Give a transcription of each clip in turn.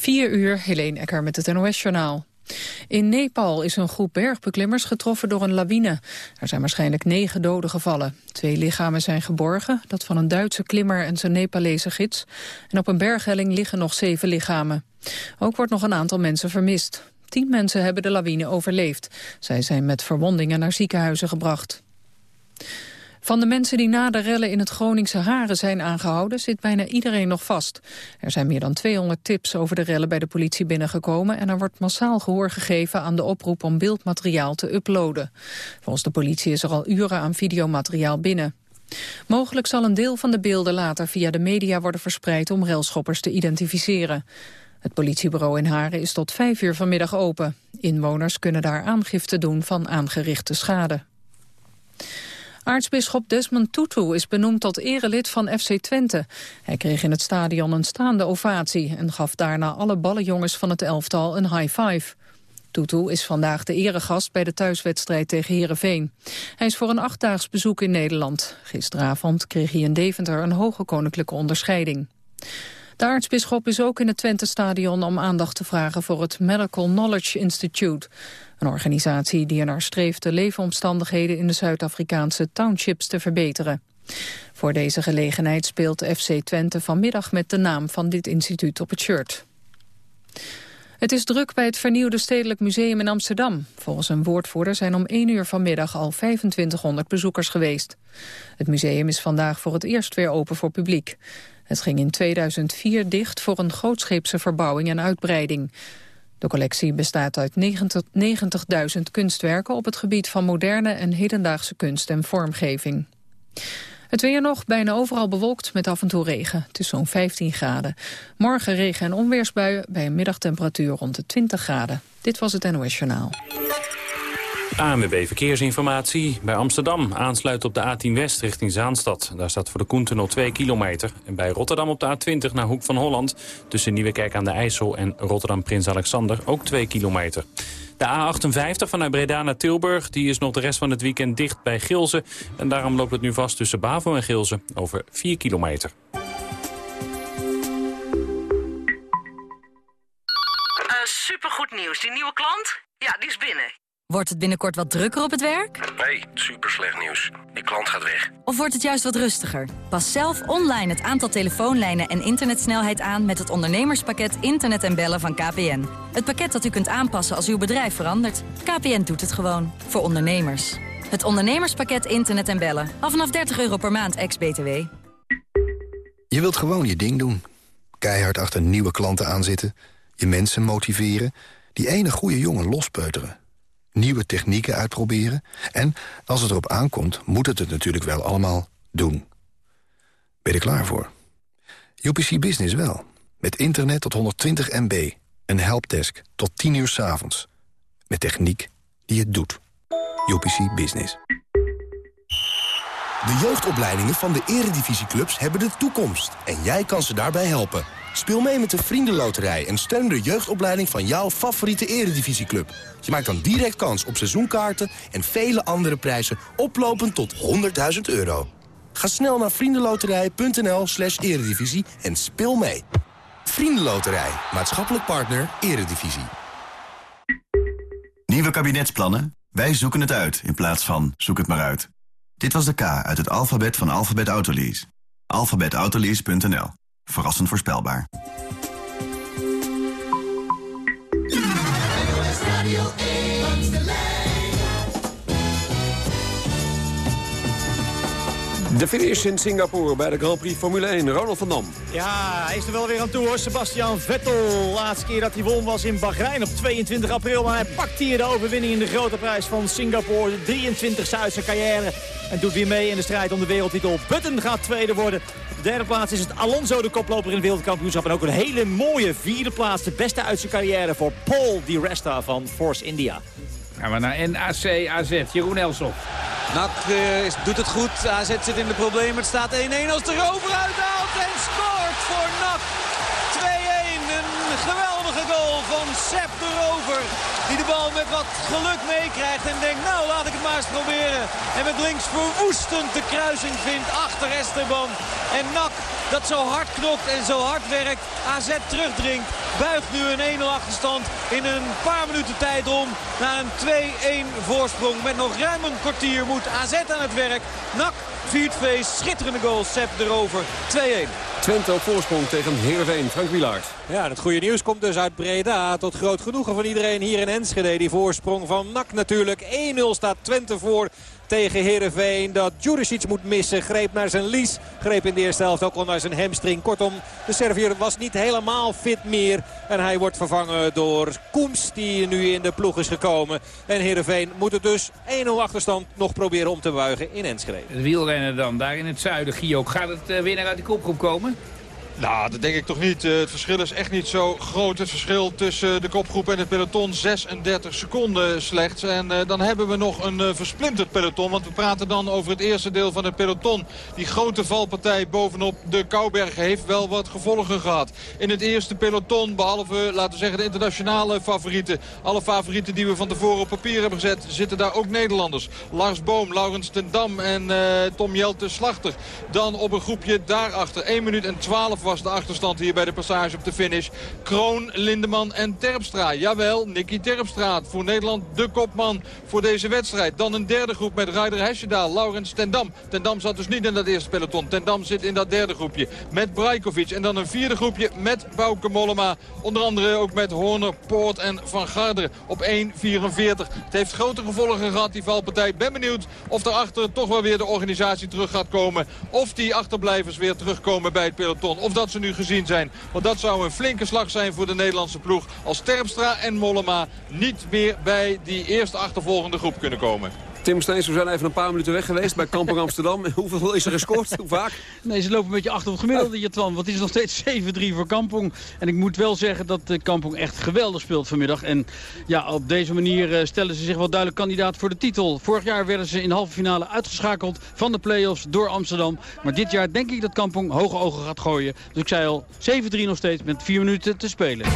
4 uur, Helene Ecker met het NOS-journaal. In Nepal is een groep bergbeklimmers getroffen door een lawine. Er zijn waarschijnlijk negen doden gevallen. Twee lichamen zijn geborgen, dat van een Duitse klimmer en zijn Nepalese gids. En op een berghelling liggen nog zeven lichamen. Ook wordt nog een aantal mensen vermist. Tien mensen hebben de lawine overleefd. Zij zijn met verwondingen naar ziekenhuizen gebracht. Van de mensen die na de rellen in het Groningse Haren zijn aangehouden... zit bijna iedereen nog vast. Er zijn meer dan 200 tips over de rellen bij de politie binnengekomen... en er wordt massaal gehoor gegeven aan de oproep om beeldmateriaal te uploaden. Volgens de politie is er al uren aan videomateriaal binnen. Mogelijk zal een deel van de beelden later via de media worden verspreid... om relschoppers te identificeren. Het politiebureau in Haren is tot vijf uur vanmiddag open. Inwoners kunnen daar aangifte doen van aangerichte schade. Aartsbisschop Desmond Tutu is benoemd tot erelid van FC Twente. Hij kreeg in het stadion een staande ovatie... en gaf daarna alle ballenjongens van het elftal een high five. Tutu is vandaag de eregast bij de thuiswedstrijd tegen Heerenveen. Hij is voor een achtdaags bezoek in Nederland. Gisteravond kreeg hij in Deventer een hoge koninklijke onderscheiding. De aartsbisschop is ook in het Twente-stadion om aandacht te vragen voor het Medical Knowledge Institute. Een organisatie die ernaar streeft de leefomstandigheden in de Zuid-Afrikaanse townships te verbeteren. Voor deze gelegenheid speelt FC Twente vanmiddag met de naam van dit instituut op het shirt. Het is druk bij het vernieuwde Stedelijk Museum in Amsterdam. Volgens een woordvoerder zijn om 1 uur vanmiddag al 2500 bezoekers geweest. Het museum is vandaag voor het eerst weer open voor publiek. Het ging in 2004 dicht voor een grootscheepse verbouwing en uitbreiding. De collectie bestaat uit 90.000 kunstwerken op het gebied van moderne en hedendaagse kunst en vormgeving. Het weer nog, bijna overal bewolkt met af en toe regen. Het is zo'n 15 graden. Morgen regen- en onweersbuien bij een middagtemperatuur rond de 20 graden. Dit was het NOS Journaal. ANWB Verkeersinformatie. Bij Amsterdam aansluit op de A10 West richting Zaanstad. Daar staat voor de Koentunnel 2 kilometer. En bij Rotterdam op de A20 naar Hoek van Holland... tussen Nieuwekerk aan de IJssel en Rotterdam Prins Alexander ook 2 kilometer. De A58 vanuit Breda naar Tilburg die is nog de rest van het weekend dicht bij Gilze. En daarom loopt het nu vast tussen Bavo en Gilze over 4 kilometer. Uh, supergoed nieuws. Die nieuwe klant? Ja, die is binnen. Wordt het binnenkort wat drukker op het werk? Nee, super slecht nieuws. Die klant gaat weg. Of wordt het juist wat rustiger? Pas zelf online het aantal telefoonlijnen en internetsnelheid aan... met het ondernemerspakket Internet en Bellen van KPN. Het pakket dat u kunt aanpassen als uw bedrijf verandert. KPN doet het gewoon. Voor ondernemers. Het ondernemerspakket Internet en Bellen. Af vanaf 30 euro per maand, ex-BTW. Je wilt gewoon je ding doen. Keihard achter nieuwe klanten aanzitten. Je mensen motiveren. Die ene goede jongen lospeuteren nieuwe technieken uitproberen. En als het erop aankomt, moet het het natuurlijk wel allemaal doen. Ben je er klaar voor? UPC Business wel. Met internet tot 120 MB. Een helpdesk tot 10 uur s avonds. Met techniek die het doet. UPC Business. De jeugdopleidingen van de eredivisieclubs hebben de toekomst. En jij kan ze daarbij helpen. Speel mee met de Vriendenloterij en steun de jeugdopleiding van jouw favoriete eredivisieclub. Je maakt dan direct kans op seizoenkaarten en vele andere prijzen oplopend tot 100.000 euro. Ga snel naar vriendenloterij.nl slash eredivisie en speel mee. Vriendenloterij, maatschappelijk partner, eredivisie. Nieuwe kabinetsplannen? Wij zoeken het uit in plaats van zoek het maar uit. Dit was de K uit het alfabet van Alphabet Autolease. Alphabetautolease.nl verrassend voorspelbaar. De finish in Singapore bij de Grand Prix Formule 1. Ronald van Dam. Ja, hij is er wel weer aan toe hoor. Sebastian Vettel. Laatste keer dat hij won was in Bahrein op 22 april. Maar hij pakt hier de overwinning in de grote prijs van Singapore. De 23 uit zijn carrière. En doet weer mee in de strijd om de wereldtitel. Button gaat tweede worden. Op de derde plaats is het Alonso de koploper in het wereldkampioenschap. En ook een hele mooie vierde plaats. De beste uit zijn carrière voor Paul Di Resta van Force India. Gaan we naar NAC AZ. Jeroen Elsof. NAC uh, doet het goed. AZ zit in de problemen. Het staat 1-1 als de rover uithaalt en scoort voor NAC. 2-1. Een geweldige goal van Sepp de Rover. Die de bal met wat geluk meekrijgt en denkt, nou laat ik het maar eens proberen. En met links verwoestend de kruising vindt achter Esteban. En NAC dat zo hard knokt en zo hard werkt. AZ terugdringt. Buigt nu een 1-0 achterstand in een paar minuten tijd om naar een 2-1 voorsprong. Met nog ruim een kwartier moet AZ aan het werk. NAC viert feest. Schitterende goal. Sepp erover. 2-1. Twente op voorsprong tegen Heerenveen. Frank Wielaert. Ja, het goede nieuws komt dus uit Breda. Tot groot genoegen van iedereen hier in Enschede. Die voorsprong van NAC natuurlijk. 1-0 staat Twente voor tegen Heerenveen. Dat Juricic moet missen. Greep naar zijn lies. Greep in de eerste helft ook al naar zijn hamstring. Kortom, de Servier was niet helemaal fit meer. En hij wordt vervangen door Koems die nu in de ploeg is gekomen. En Heerenveen moet het dus 1-0 achterstand nog proberen om te buigen in Enschede. Het wielrennen dan, daar in het zuiden. Gio, gaat het uh, winnaar uit de kopgroep komen? Nou, dat denk ik toch niet. Uh, het verschil is echt niet zo groot. Het verschil tussen de kopgroep en het peloton 36 seconden slechts. En uh, dan hebben we nog een uh, versplinterd peloton. Want we praten dan over het eerste deel van het peloton. Die grote valpartij bovenop de Kouberg heeft wel wat gevolgen gehad. In het eerste peloton, behalve laten we zeggen de internationale favorieten. Alle favorieten die we van tevoren op papier hebben gezet, zitten daar ook Nederlanders. Lars Boom, Laurens ten Dam en Tom Jelte Slachter. Dan op een groepje daarachter 1 minuut en 12 was de achterstand hier bij de passage op de finish. Kroon, Lindeman en Terpstra. Jawel, Nicky Terpstra voor Nederland de kopman voor deze wedstrijd. Dan een derde groep met Ryder Hesjedaal, Laurens Tendam. Tendam zat dus niet in dat eerste peloton. Tendam zit in dat derde groepje met Brajkovic. En dan een vierde groepje met Bouke Mollema. Onder andere ook met Horner, Poort en Van Garderen op 1.44. Het heeft grote gevolgen gehad, die valpartij. Ben benieuwd of daarachter toch wel weer de organisatie terug gaat komen. Of die achterblijvers weer terugkomen bij het peloton. Of dat ze nu gezien zijn. Want dat zou een flinke slag zijn voor de Nederlandse ploeg. Als Terpstra en Mollema niet meer bij die eerste achtervolgende groep kunnen komen. Tim Steens, we zijn even een paar minuten weg geweest bij Kampong Amsterdam. Hoeveel is er gescoord? Hoe vaak? Nee, ze lopen een beetje achter op het gemiddelde, Jatwan. Want het is nog steeds 7-3 voor Kampong. En ik moet wel zeggen dat de Kampong echt geweldig speelt vanmiddag. En ja, op deze manier eh, stellen ze zich wel duidelijk kandidaat voor de titel. Vorig jaar werden ze in de halve finale uitgeschakeld van de play-offs door Amsterdam. Maar dit jaar denk ik dat Kampong hoge ogen gaat gooien. Dus ik zei al, 7-3 nog steeds met 4 minuten te spelen.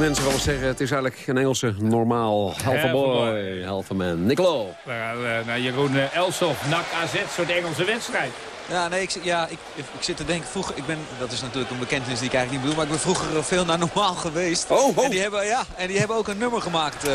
Mensen wel eens zeggen... het is eigenlijk een Engelse normaal. Half a boy, half a man. Nicolo. We gaan uh, naar Jeroen uh, Elsof, NAC AZ, soort Engelse wedstrijd. Ja, nee, ik, ja, ik, ik, zit te denken, vroeger, ik ben, dat is natuurlijk een bekentenis die ik eigenlijk niet bedoel, maar ik ben vroeger veel naar normaal geweest. Oh, oh. En die hebben, ja, en die hebben ook een nummer gemaakt uh,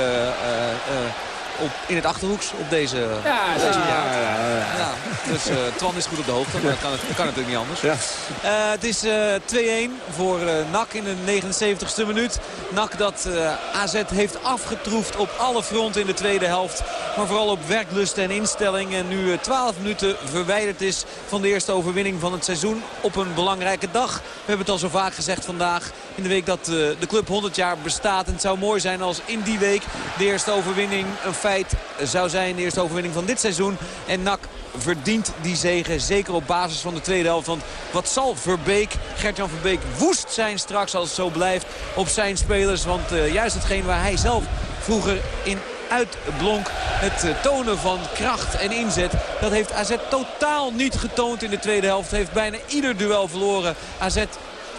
op, in het Achterhoeks op deze, ja, deze ja, ja, ja, ja. Dus uh, Twan is goed op de hoogte, maar dat kan, het, kan natuurlijk niet anders. Ja. Uh, het is uh, 2-1 voor NAC in de 79ste minuut. NAC dat AZ heeft afgetroefd op alle fronten in de tweede helft. Maar vooral op werklust en instelling. En nu 12 minuten verwijderd is van de eerste overwinning van het seizoen. Op een belangrijke dag. We hebben het al zo vaak gezegd vandaag. In de week dat de club 100 jaar bestaat. En het zou mooi zijn als in die week de eerste overwinning een feit zou zijn. De eerste overwinning van dit seizoen. En NAC verdient die zegen. Zeker op basis van de tweede helft. Want wat zal Verbeek, Gert-Jan Verbeek, woest zijn straks als het zo blijft op zijn spelers. Want uh, juist hetgeen waar hij zelf vroeger in uitblonk. Het tonen van kracht en inzet. Dat heeft AZ totaal niet getoond in de tweede helft. Heeft bijna ieder duel verloren. AZ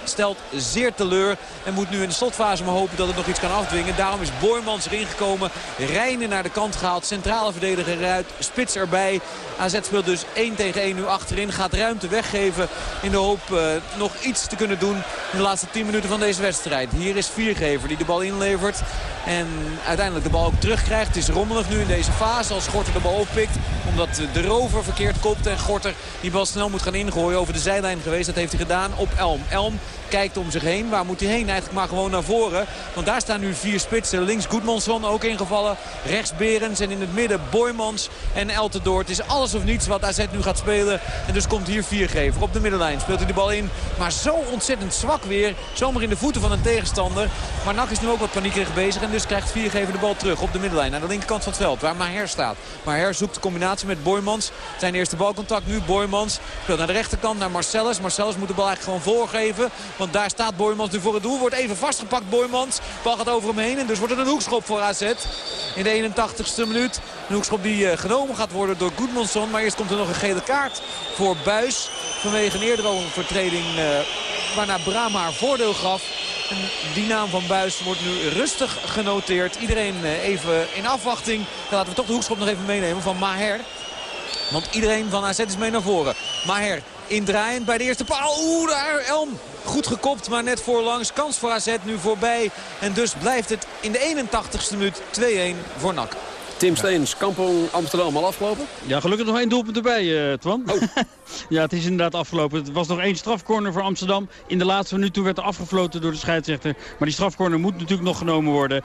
stelt zeer teleur. En moet nu in de slotfase maar hopen dat het nog iets kan afdwingen. Daarom is Boymans erin gekomen. Rijnen naar de kant gehaald. Centrale verdediger eruit. Spits erbij. AZ speelt dus 1 tegen 1 nu achterin. Gaat ruimte weggeven in de hoop uh, nog iets te kunnen doen in de laatste 10 minuten van deze wedstrijd. Hier is Viergever die de bal inlevert. En uiteindelijk de bal ook terugkrijgt. Het is rommelig nu in deze fase als Gorter de bal oppikt. Omdat de rover verkeerd kopt en Gorter die bal snel moet gaan ingooien over de zijlijn geweest. Dat heeft hij gedaan op Elm. Elm kijkt om zich heen. Waar moet hij heen? Eigenlijk maar gewoon naar voren. Want daar staan nu vier spitsen. Links Goedmansson ook ingevallen. Rechts Berens en in het midden Boymans en Eltendoor. Het is alles of niets wat AZ nu gaat spelen. En dus komt hier Viergever op de middenlijn. Speelt hij de bal in. Maar zo ontzettend zwak weer. Zomaar in de voeten van een tegenstander. Maar Nak is nu ook wat paniekerig bezig. En dus krijgt Viergever de bal terug op de middenlijn. Aan de linkerkant van het veld. Waar Maher staat. Maher zoekt de combinatie met Boymans. Zijn eerste balcontact nu. Boymans speelt naar de rechterkant naar Marcellus. Marcellus moet de bal eigenlijk gewoon voorgeven. Want daar staat Boymans nu voor het doel. Wordt even vastgepakt Boymans. Bal gaat over hem heen. En dus wordt het een hoekschop voor AZ. In de 81ste minuut. Een hoekschop die uh, genomen gaat worden door Goedmansson. Maar eerst komt er nog een gele kaart voor Buis. Vanwege een eerdere overtreding uh, waarna Brahma haar voordeel gaf. En die naam van Buis wordt nu rustig genoteerd. Iedereen uh, even in afwachting. Dan laten we toch de hoekschop nog even meenemen van Maher. Want iedereen van AZ is mee naar voren. Maher indraaiend bij de eerste paal. Oeh, daar Elm. Goed gekopt, maar net voorlangs. Kans voor AZ nu voorbij. En dus blijft het in de 81ste minuut 2-1 voor NAC. Tim Steens, Kampong Amsterdam al afgelopen? Ja, gelukkig nog één doelpunt erbij, uh, Twan. Oh. ja, het is inderdaad afgelopen. Het was nog één strafcorner voor Amsterdam. In de laatste minuut toen werd er afgefloten door de scheidsrechter. Maar die strafcorner moet natuurlijk nog genomen worden.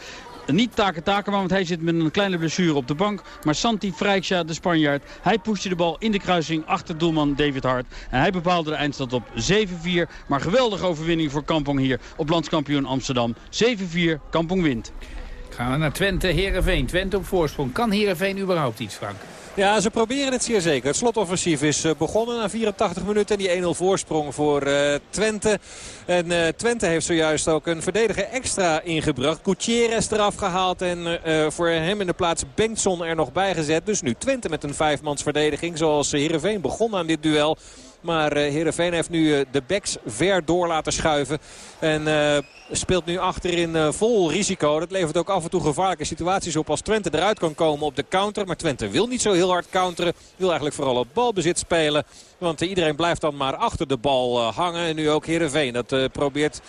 Niet Take Takema, want hij zit met een kleine blessure op de bank. Maar Santi Frijksja, de Spanjaard, hij pushte de bal in de kruising achter doelman David Hart. En hij bepaalde de eindstand op 7-4. Maar geweldige overwinning voor Kampong hier op landskampioen Amsterdam. 7-4, Kampong wint. Gaan we naar Twente, Heerenveen. Twente op voorsprong. Kan Heerenveen überhaupt iets, Frank? Ja, ze proberen het zeer zeker. Het slotoffensief is begonnen na 84 minuten. En die 1-0 voorsprong voor uh, Twente. En uh, Twente heeft zojuist ook een verdediger extra ingebracht. Gutierrez eraf gehaald en voor hem in de plaats Bengtson er nog bij gezet. Dus nu Twente met een vijfmans verdediging zoals Heerenveen begon aan dit duel. Maar uh, Heerenveen heeft nu uh, de backs ver door laten schuiven. En uh, speelt nu achterin vol risico. Dat levert ook af en toe gevaarlijke situaties op als Twente eruit kan komen op de counter. Maar Twente wil niet zo heel hard counteren. Wil eigenlijk vooral op balbezit spelen. Want iedereen blijft dan maar achter de bal hangen. En nu ook Heerenveen. Dat probeert...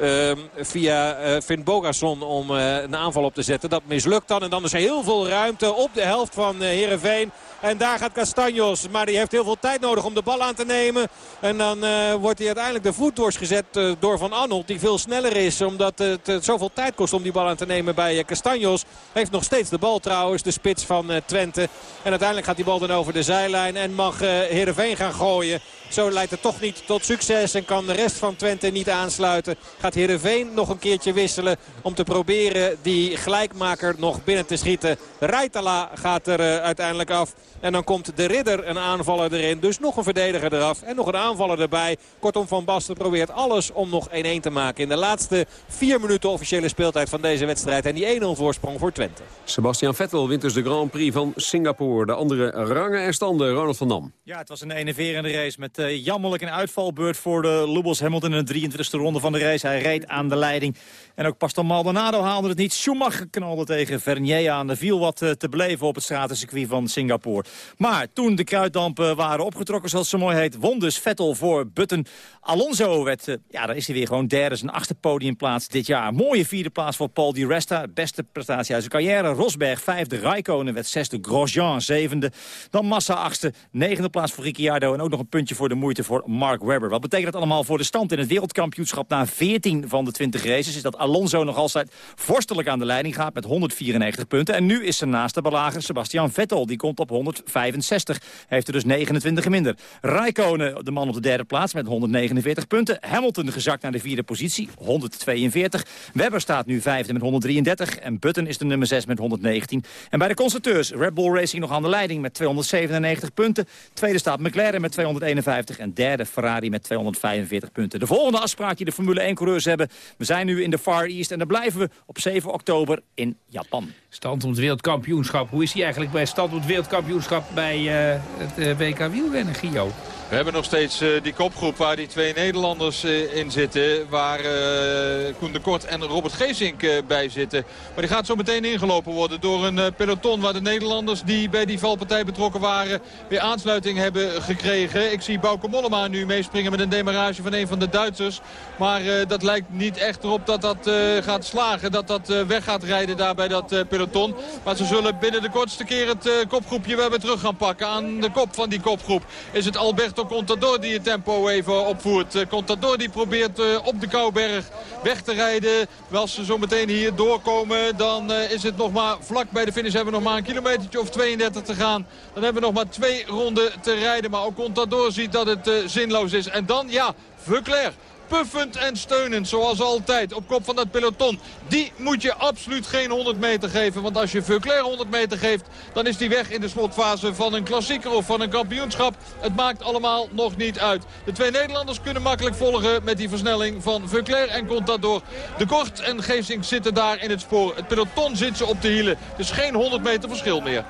Uh, via uh, Finn Bogason om uh, een aanval op te zetten. Dat mislukt dan. En dan is er heel veel ruimte op de helft van Heerenveen. En daar gaat Castanjos. Maar die heeft heel veel tijd nodig om de bal aan te nemen. En dan wordt hij uiteindelijk de voet doorgezet door Van Arnold. Die veel sneller is. Omdat het zoveel tijd kost om die bal aan te nemen bij Castanjos. Heeft nog steeds de bal trouwens. De spits van Twente. En uiteindelijk gaat die bal dan over de zijlijn. En mag Heerenveen gaan gooien. Zo leidt het toch niet tot succes. En kan de rest van Twente niet aansluiten. Gaat Heerenveen nog een keertje wisselen. Om te proberen die gelijkmaker nog binnen te schieten. Rijtala gaat er uiteindelijk af. En dan komt de ridder een aanvaller erin. Dus nog een verdediger eraf. En nog een aanvaller erbij. Kortom, Van Basten probeert alles om nog 1-1 te maken. In de laatste vier minuten officiële speeltijd van deze wedstrijd. En die 1-0 voorsprong voor Twente. Sebastian Vettel wint dus de Grand Prix van Singapore. De andere rangen en standen. Ronald van Dam. Ja, het was een enerverende race met uh, jammerlijk een uitvalbeurt voor de Lubos Hamilton in de 23e ronde van de race. Hij reed aan de leiding. En ook Pastor Maldonado haalde het niet. Schumacher knalde tegen Vernier aan. Er viel wat te beleven op het stratencircuit van Singapore. Maar toen de kruiddampen waren opgetrokken, zoals zo mooi heet... won dus Vettel voor Button. Alonso werd, ja, daar is hij weer gewoon derde. Zijn achtste podiumplaats dit jaar. Mooie vierde plaats voor Paul Di Resta. Beste prestatie uit zijn carrière. Rosberg vijfde. Raikkonen werd zesde. Grosjean zevende. Dan Massa achtste. Negende plaats voor Ricciardo. En ook nog een puntje voor de moeite voor Mark Webber. Wat betekent dat allemaal voor de stand in het wereldkampioenschap... na 14 van de 20 races? Is dat Alonso nog altijd vorstelijk aan de leiding gaat met 194 punten. En nu is zijn naaste belager Sebastian Vettel. Die komt op 165. Heeft er dus 29 minder. Raikkonen, de man op de derde plaats met 149 punten. Hamilton gezakt naar de vierde positie, 142. Webber staat nu vijfde met 133. En Button is de nummer 6 met 119. En bij de constructeurs, Red Bull Racing nog aan de leiding met 297 punten. Tweede staat McLaren met 251. En derde Ferrari met 245 punten. De volgende afspraak die de Formule 1-coureurs hebben. We zijn nu in de Far East en dan blijven we op 7 oktober in Japan. Stand om het wereldkampioenschap. Hoe is hij eigenlijk bij stand om het wereldkampioenschap bij uh, het uh, WK wielrennen, Gio? We hebben nog steeds uh, die kopgroep waar die twee Nederlanders uh, in zitten. Waar uh, Koen de Kort en Robert Geesink bij zitten. Maar die gaat zo meteen ingelopen worden door een peloton waar de Nederlanders die bij die valpartij betrokken waren weer aansluiting hebben gekregen. Ik zie Bauke Mollema nu meespringen met een demarage van een van de Duitsers. Maar dat lijkt niet echt erop dat dat gaat slagen. Dat dat weg gaat rijden daar bij dat peloton. Maar ze zullen binnen de kortste keer het kopgroepje weer terug gaan pakken. Aan de kop van die kopgroep is het Alberto Contador die het tempo even opvoert. Contador die probeert op de Kouberg weg te rijden. Als ze zo meteen hier doorkomen, dan is het nog maar vlak bij de finish. Hebben we nog maar een kilometertje of 32 te gaan. Dan hebben we nog maar twee ronden te rijden. Maar ook Contador ziet dat het zinloos is. En dan, ja, Veuclair puffend en steunend, zoals altijd, op kop van dat peloton. Die moet je absoluut geen 100 meter geven. Want als je Veuclair 100 meter geeft, dan is die weg in de slotfase van een klassieker of van een kampioenschap. Het maakt allemaal nog niet uit. De twee Nederlanders kunnen makkelijk volgen met die versnelling van Veuclair en Contador. De Kort en Geesink zitten daar in het spoor. Het peloton zit ze op de hielen. Dus geen 100 meter verschil meer.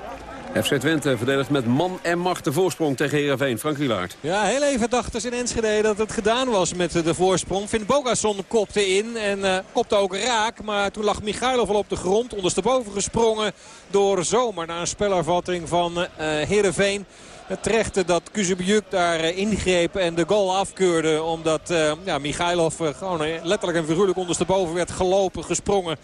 FC Twente verdedigt met man en macht de voorsprong tegen Heerenveen. Frank Wielaert. Ja, heel even dachten ze in Enschede dat het gedaan was met de voorsprong. Vin Bogason kopte in en uh, kopte ook raak. Maar toen lag Michailov al op de grond. Ondersteboven gesprongen door Zomer. Na een spelervatting van uh, Heerenveen. Het terechte dat Kuzubjuk daar uh, ingreep en de goal afkeurde. Omdat uh, ja, Michailov gewoon letterlijk en figuurlijk ondersteboven werd gelopen, gesprongen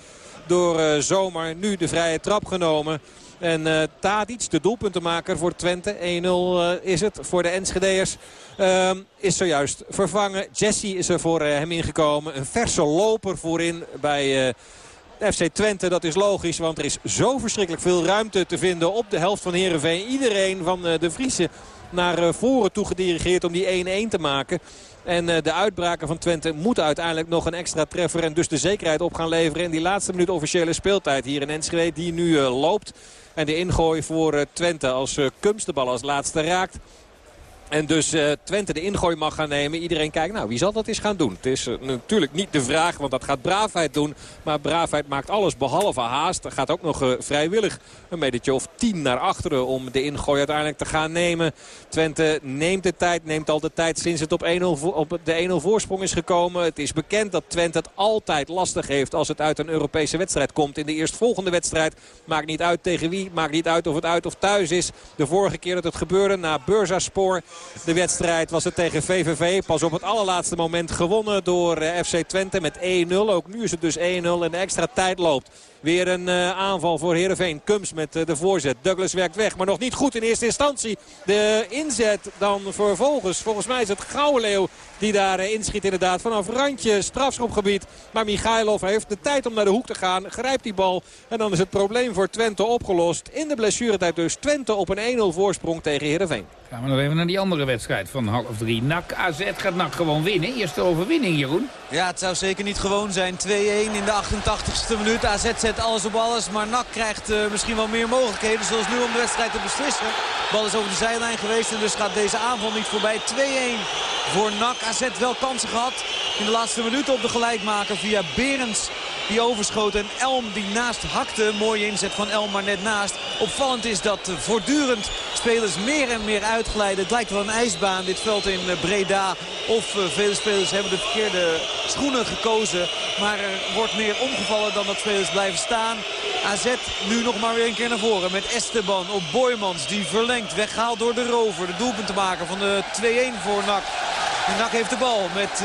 door Zomer. Nu de vrije trap genomen. En uh, Tadic, de doelpuntenmaker voor Twente. 1-0 uh, is het voor de Enschedeers. Uh, is zojuist vervangen. Jesse is er voor uh, hem ingekomen. Een verse loper voorin bij FC Twente. Dat is logisch, want er is zo verschrikkelijk veel ruimte te vinden op de helft van Heerenveen. Iedereen van de Friese naar voren toe gedirigeerd om die 1-1 te maken. En de uitbraken van Twente moeten uiteindelijk nog een extra treffer. En dus de zekerheid op gaan leveren in die laatste minuut officiële speeltijd hier in Enschede. Die nu loopt. En de ingooi voor uh, Twente als Kums de bal als laatste raakt. En dus uh, Twente de ingooi mag gaan nemen. Iedereen kijkt, nou wie zal dat eens gaan doen? Het is uh, natuurlijk niet de vraag, want dat gaat Braafheid doen. Maar Braafheid maakt alles behalve haast. Er gaat ook nog uh, vrijwillig een metertje of tien naar achteren om de ingooi uiteindelijk te gaan nemen. Twente neemt de tijd, neemt al de tijd sinds het op, op de 1-0 voorsprong is gekomen. Het is bekend dat Twente het altijd lastig heeft als het uit een Europese wedstrijd komt. In de eerstvolgende wedstrijd maakt niet uit tegen wie, maakt niet uit of het uit of thuis is. De vorige keer dat het gebeurde na Beurza-spoor de wedstrijd was het tegen VVV. Pas op het allerlaatste moment gewonnen door FC Twente met 1-0. Ook nu is het dus 1-0 en de extra tijd loopt. Weer een uh, aanval voor Heerenveen. Kums met uh, de voorzet. Douglas werkt weg, maar nog niet goed in eerste instantie. De inzet dan vervolgens. Volgens mij is het Gouwenleeuw die daar uh, inschiet inderdaad. Vanaf randje strafschopgebied. Maar Michailov heeft de tijd om naar de hoek te gaan. Grijpt die bal. En dan is het probleem voor Twente opgelost. In de blessuretijd dus Twente op een 1-0 voorsprong tegen Heerenveen. Gaan we nog even naar die andere wedstrijd van half drie. NAC AZ gaat NAC gewoon winnen. Eerste overwinning, Jeroen. Ja, het zou zeker niet gewoon zijn. 2-1 in de 88ste minuut. AZ zet alles op alles. Maar NAC krijgt uh, misschien wel meer mogelijkheden. Zoals nu om de wedstrijd te beslissen. De bal is over de zijlijn geweest. En dus gaat deze aanval niet voorbij. 2-1 voor NAC. AZ wel kansen gehad. In de laatste minuten op de gelijkmaker via Berends. Die overschoot. En Elm die naast hakte. Mooie inzet van Elm maar net naast. Opvallend is dat voortdurend spelers meer en meer uitglijden. Het lijkt wel een ijsbaan dit veld in Breda. Of vele spelers hebben de verkeerde schoenen gekozen. Maar er wordt meer omgevallen dan dat spelers blijven staan. AZ nu nog maar weer een keer naar voren met Esteban op Boymans. Die verlengt, weggehaald door de rover. De doelpunt te maken van de 2-1 voor NAC. En NAC heeft de bal met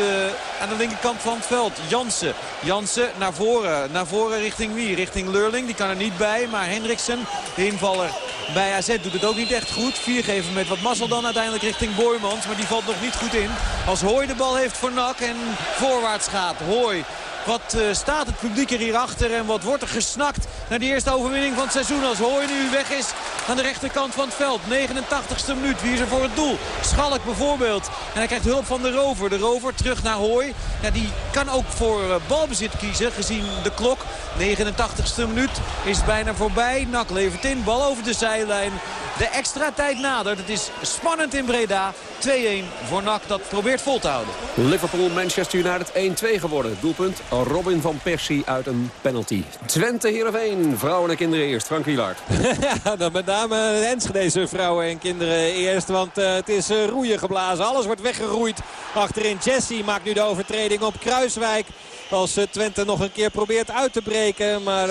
aan de linkerkant van het veld. Jansen. Jansen naar voren. Naar voren richting wie? Richting Lurling. Die kan er niet bij. Maar Hendriksen, de invaller bij AZ, doet het ook niet echt goed. Viergeven met wat mazzel dan uiteindelijk richting Boymans. Maar die valt nog niet goed in. Als Hooi de bal heeft voor NAC en voorwaarts gaat. Hooi wat uh, staat het publiek er hier achter en wat wordt er gesnakt naar die eerste overwinning van het seizoen. Als Hooi nu weg is aan de rechterkant van het veld. 89ste minuut. Wie is er voor het doel? Schalk bijvoorbeeld. En hij krijgt hulp van de rover. De rover terug naar Hooi. Ja, die kan ook voor uh, balbezit kiezen gezien de klok. 89ste minuut is bijna voorbij. Nak levert in. Bal over de zijlijn. De extra tijd nadert. Het is spannend in Breda. 2-1 voor NAC dat probeert vol te houden. Liverpool-Manchester United 1-2 geworden. Doelpunt Robin van Persie uit een penalty. Twente Heerenveen, vrouwen en kinderen eerst. Frank Wielaert. ja, dan met name de Enschedeze vrouwen en kinderen eerst. Want uh, het is uh, roeien geblazen. Alles wordt weggeroeid achterin. Jesse maakt nu de overtreding op Kruiswijk. Als uh, Twente nog een keer probeert uit te breken. Maar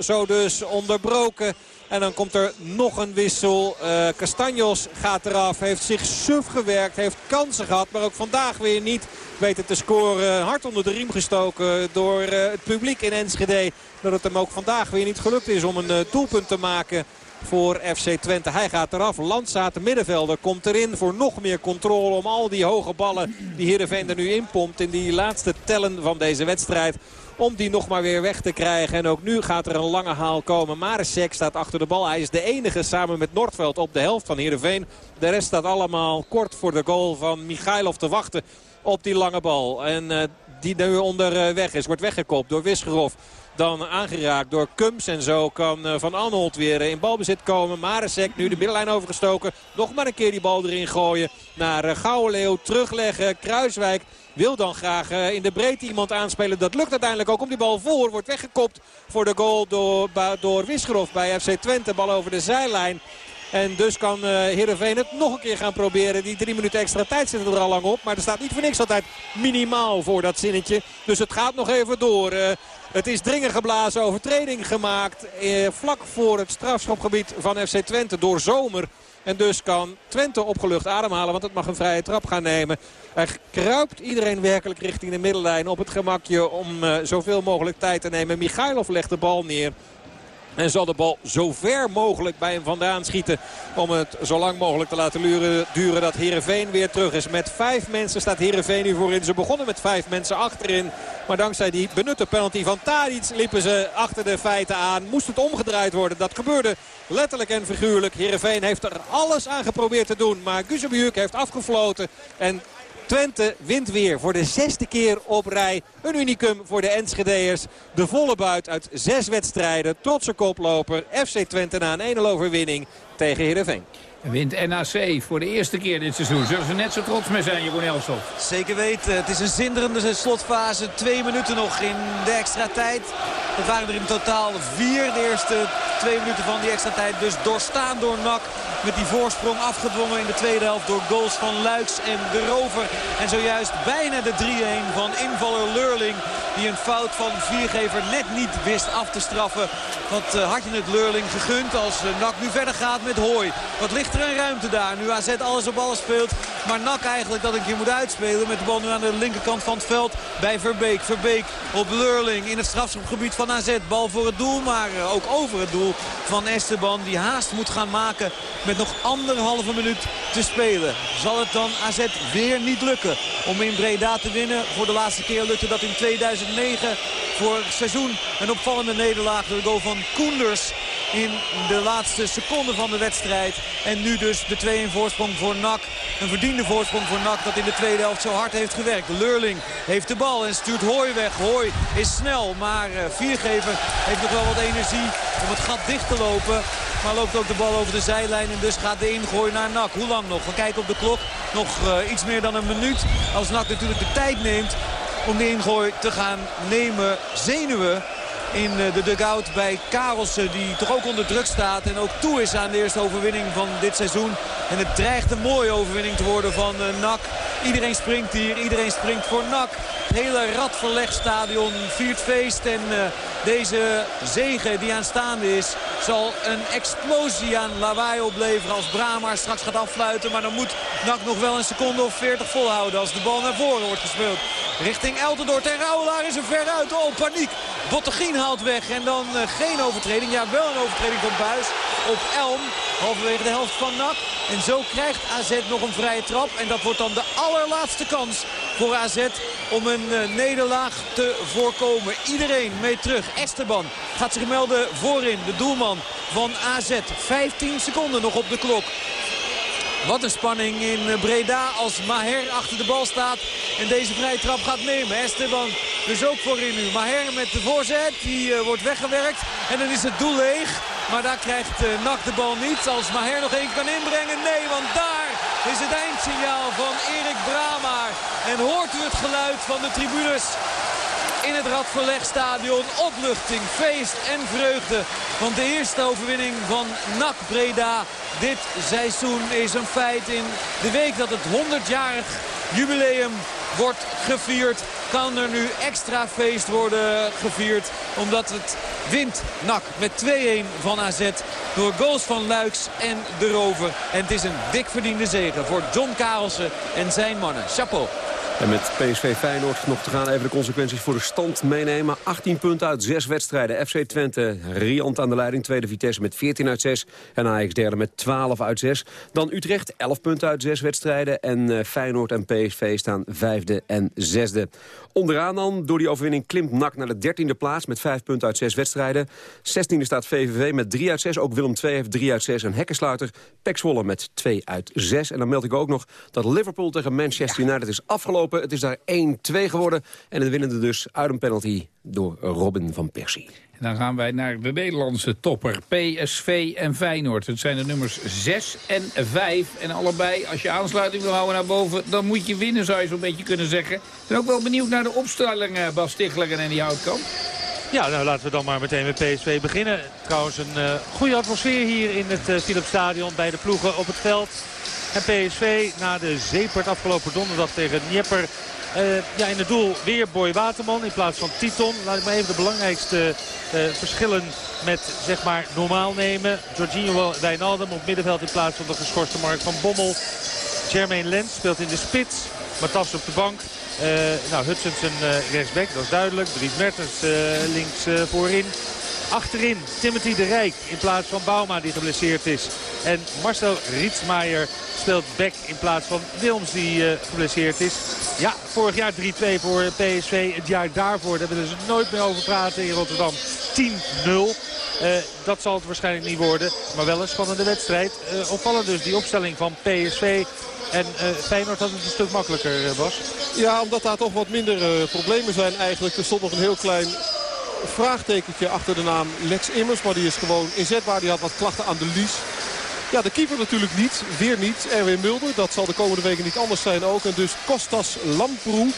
zo dus onderbroken. En dan komt er nog een wissel. Uh, Castanjos gaat eraf. Heeft zich suf gewerkt. Heeft kansen gehad. Maar ook vandaag weer niet weten te scoren. Hard onder de riem gestoken door uh, het publiek in Enschede. Dat het hem ook vandaag weer niet gelukt is om een uh, doelpunt te maken voor FC Twente. Hij gaat eraf. Landsaat, de middenvelder, komt erin voor nog meer controle om al die hoge ballen die Heerenveen er nu inpompt in die laatste tellen van deze wedstrijd om die nog maar weer weg te krijgen. En ook nu gaat er een lange haal komen. Marisek staat achter de bal. Hij is de enige samen met Noordveld op de helft van Heerenveen. De rest staat allemaal kort voor de goal van Michailov te wachten op die lange bal. En uh, die nu onderweg is. Wordt weggekopt door Wisgerov dan aangeraakt door Kums. En zo kan eh, Van Arnold weer in balbezit komen. Maresek nu de middenlijn overgestoken. Nog maar een keer die bal erin gooien. Naar Gouwenleeuw terugleggen. Kruiswijk wil dan graag uh, in de breedte iemand aanspelen. Dat lukt uiteindelijk ook. Om die bal voor wordt weggekopt voor de goal door, door Wisgerov bij FC Twente. Bal over de zijlijn. En dus kan uh, Heerenveen het nog een keer gaan proberen. Die drie minuten extra tijd zitten er al lang op. Maar er staat niet voor niks altijd minimaal voor dat zinnetje. Dus het gaat nog even door. Uh, het is dringen geblazen, overtreding gemaakt. Eh, vlak voor het strafschopgebied van FC Twente door Zomer. En dus kan Twente opgelucht ademhalen, want het mag een vrije trap gaan nemen. Er kruipt iedereen werkelijk richting de middenlijn op het gemakje om uh, zoveel mogelijk tijd te nemen. Michailov legt de bal neer. En zal de bal zo ver mogelijk bij hem vandaan schieten. Om het zo lang mogelijk te laten duren dat Heerenveen weer terug is. Met vijf mensen staat Heerenveen nu voorin. Ze begonnen met vijf mensen achterin. Maar dankzij die benutte penalty van Tadic liepen ze achter de feiten aan. Moest het omgedraaid worden. Dat gebeurde letterlijk en figuurlijk. Heerenveen heeft er alles aan geprobeerd te doen. Maar Guzebujuk heeft afgefloten. En Twente wint weer voor de zesde keer op rij. Een unicum voor de Enschede'ers. De volle buit uit zes wedstrijden. Trotse koploper FC Twente na een 1-0 overwinning tegen Heerenveen. Wint NAC voor de eerste keer dit seizoen. Zullen ze net zo trots mee zijn, Jeroen Elsof? Zeker weten. Het is een zinderende slotfase. Twee minuten nog in de extra tijd. Het waren er in totaal vier. De eerste twee minuten van die extra tijd. Dus doorstaan door NAC. Met die voorsprong afgedwongen in de tweede helft door goals van Luiks en de Rover. En zojuist bijna de 3-1 van invaller Leurling. Die een fout van viergever net niet wist af te straffen. Wat uh, had je het Leurling gegund als uh, NAC nu verder gaat met Hooi. Wat ligt er een ruimte daar. Nu AZ alles op alles speelt. Maar NAC eigenlijk dat een keer moet uitspelen. Met de bal nu aan de linkerkant van het veld bij Verbeek. Verbeek op Leurling in het strafschopgebied van AZ. Bal voor het doel, maar uh, ook over het doel van Esteban. Die haast moet gaan maken met nog anderhalve minuut te spelen. Zal het dan AZ weer niet lukken om in Breda te winnen? Voor de laatste keer lukte dat in 2009. Voor seizoen een opvallende nederlaag door de goal van Koenders in de laatste seconde van de wedstrijd. En nu dus de 2-1 voorsprong voor NAC. Een verdiende voorsprong voor NAC dat in de tweede helft zo hard heeft gewerkt. Leurling heeft de bal en stuurt Hooi weg. Hooi is snel, maar uh, Viergever heeft nog wel wat energie om het gat dicht te lopen. Maar loopt ook de bal over de zijlijn en dus gaat de ingooi naar NAC. Hoe lang nog? We kijken op de klok. Nog uh, iets meer dan een minuut. Als NAC natuurlijk de tijd neemt om de ingooi te gaan nemen. Zenuwen in eh, de dugout bij Karelsen. Die toch ook onder druk staat. En ook toe is aan de eerste overwinning van dit seizoen. En het dreigt een mooie overwinning te worden van uh, NAC. Iedereen springt hier. Iedereen springt voor NAC. Het hele radverlegstadion viert feest. En uh, deze zegen die aanstaande is zal een explosie aan lawaai opleveren als Brahma straks gaat affluiten. Maar dan moet NAC nog wel een seconde of 40 volhouden als de bal naar voren wordt gespeeld. Richting Eltendoort en Rauwelaar is er veruit. Oh, paniek. Bottegien haalt weg en dan uh, geen overtreding. Ja, wel een overtreding van Buis op Elm. Halverwege de helft van NAC. En zo krijgt AZ nog een vrije trap. En dat wordt dan de allerlaatste kans voor AZ om een uh, nederlaag te voorkomen. Iedereen mee terug. Esteban gaat zich melden voorin. De doelman van AZ. 15 seconden nog op de klok. Wat een spanning in Breda als Maher achter de bal staat en deze vrije trap gaat nemen. Esteban dus ook voorin nu. Maher met de voorzet, die uh, wordt weggewerkt en dan is het doel leeg. Maar daar krijgt uh, Nak de bal niet. Als Maher nog één kan inbrengen, nee, want daar is het eindsignaal van Erik Bramaar. En hoort u het geluid van de tribunes in het Radverlegstadion. Opluchting, feest en vreugde. Want de eerste overwinning van NAC Breda dit seizoen is een feit. In de week dat het 100-jarig jubileum wordt gevierd. Kan er nu extra feest worden gevierd. Omdat het wint NAC met 2-1 van AZ. Door goals van Luiks en de Rover. En het is een dik verdiende zegen voor John Karelsen en zijn mannen. Chapeau. En met PSV Feyenoord nog te gaan even de consequenties voor de stand meenemen. 18 punten uit 6 wedstrijden. FC Twente riant aan de leiding. Tweede Vitesse met 14 uit 6. En Ajax derde met 12 uit 6. Dan Utrecht 11 punten uit 6 wedstrijden. En uh, Feyenoord en PSV staan vijfde en zesde. Onderaan dan, door die overwinning klimt NAC naar de 13e plaats... met 5 punten uit 6 wedstrijden. 16e staat VVV met 3 uit 6. Ook Willem II heeft 3 uit 6. En Hekkensluiter Pek Zwolle met 2 uit 6. En dan meld ik ook nog dat Liverpool tegen Manchester United is afgelopen. Het is daar 1-2 geworden. En de winnende dus uit een penalty door Robin van Persie. En dan gaan wij naar de Nederlandse topper. PSV en Feyenoord. Het zijn de nummers 6 en 5. En allebei, als je aansluiting wil houden naar boven... dan moet je winnen, zou je zo'n beetje kunnen zeggen. Ik ben ook wel benieuwd naar de opstelling, eh, Bas Stichler en die Houtkamp. Ja, nou laten we dan maar meteen met PSV beginnen. Trouwens een uh, goede atmosfeer hier in het uh, Philipsstadion bij de ploegen op het veld. En PSV na de zeepert afgelopen donderdag tegen Dnieper uh, ja, in het doel weer Boy Waterman in plaats van Titon. Laat ik maar even de belangrijkste uh, verschillen met zeg maar normaal nemen. Jorginho Wijnaldum op middenveld in plaats van de geschorste Mark van Bommel. Jermaine Lens speelt in de spits. Matas op de bank. Uh, nou, Hutchinson rechtsback, dat is duidelijk. Dries Mertens links voorin. Achterin Timothy de Rijk in plaats van Bauma die geblesseerd is. En Marcel Rietsmaier speelt back in plaats van Wilms die uh, geblesseerd is. Ja, vorig jaar 3-2 voor PSV. Het jaar daarvoor, daar willen ze nooit meer over praten in Rotterdam. 10-0. Uh, dat zal het waarschijnlijk niet worden. Maar wel een spannende wedstrijd. Uh, opvallend dus die opstelling van PSV. En uh, Feyenoord had het een stuk makkelijker, Bas. Ja, omdat daar toch wat minder problemen zijn eigenlijk. Er stond nog een heel klein vraagtekentje achter de naam Lex Immers. Maar die is gewoon inzetbaar. Die had wat klachten aan de lies. Ja, de keeper natuurlijk niet. Weer niet. Erwin Mulder. Dat zal de komende weken niet anders zijn ook. En dus Kostas Lamproe.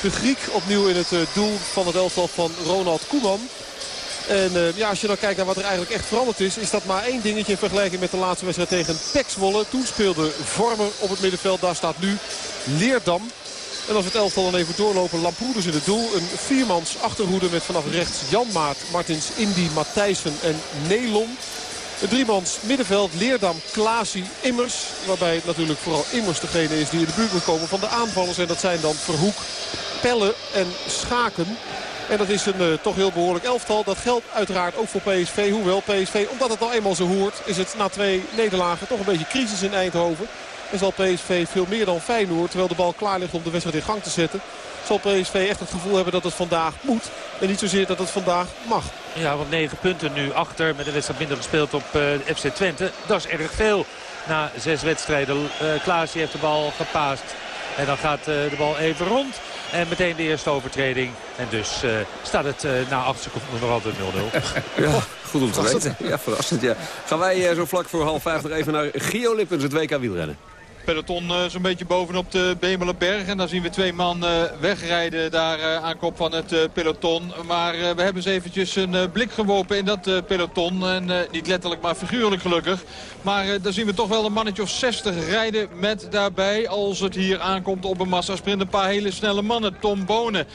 De Griek opnieuw in het uh, doel van het elftal van Ronald Koeman. En uh, ja, als je dan kijkt naar wat er eigenlijk echt veranderd is... is dat maar één dingetje in vergelijking met de laatste wedstrijd tegen Pek Zwolle. Toen speelde Vormer op het middenveld. Daar staat nu Leerdam. En als het elftal dan even doorlopen, Lamproeders in het doel. Een viermans achterhoede met vanaf rechts Janmaat, Martins, Indy, Matthijssen en Nelon. Een driemans middenveld, Leerdam, Klaasie, Immers. Waarbij natuurlijk vooral Immers degene is die in de buurt moet komen van de aanvallers. En dat zijn dan Verhoek, Pelle en Schaken. En dat is een uh, toch heel behoorlijk elftal. Dat geldt uiteraard ook voor PSV. Hoewel PSV, omdat het al eenmaal zo hoort, is het na twee nederlagen toch een beetje crisis in Eindhoven. En zal PSV veel meer dan Feyenoord, terwijl de bal klaar ligt om de wedstrijd in gang te zetten. Zal PSV echt het gevoel hebben dat het vandaag moet. En niet zozeer dat het vandaag mag. Ja, want negen punten nu achter met de wedstrijd minder gespeeld op uh, FC Twente. Dat is erg veel na zes wedstrijden. Uh, Klaasje heeft de bal gepaast. En dan gaat uh, de bal even rond. En meteen de eerste overtreding. En dus uh, staat het uh, na acht seconden nog altijd 0-0. ja, goed om te weten. Ja, verrassend. Ja. Gaan wij uh, zo vlak voor half vijf nog even naar Gio Lippens, het WK wielrennen. Peloton uh, zo'n beetje bovenop de Bemelenberg. En dan zien we twee man uh, wegrijden daar uh, aan kop van het peloton. Maar we hebben eens eventjes een blik geworpen in dat peloton. En niet letterlijk, maar figuurlijk gelukkig. Maar daar zien we toch wel een mannetje of 60 rijden met daarbij. Als het hier aankomt op een massasprint. Een paar hele snelle mannen. Tom Bonen,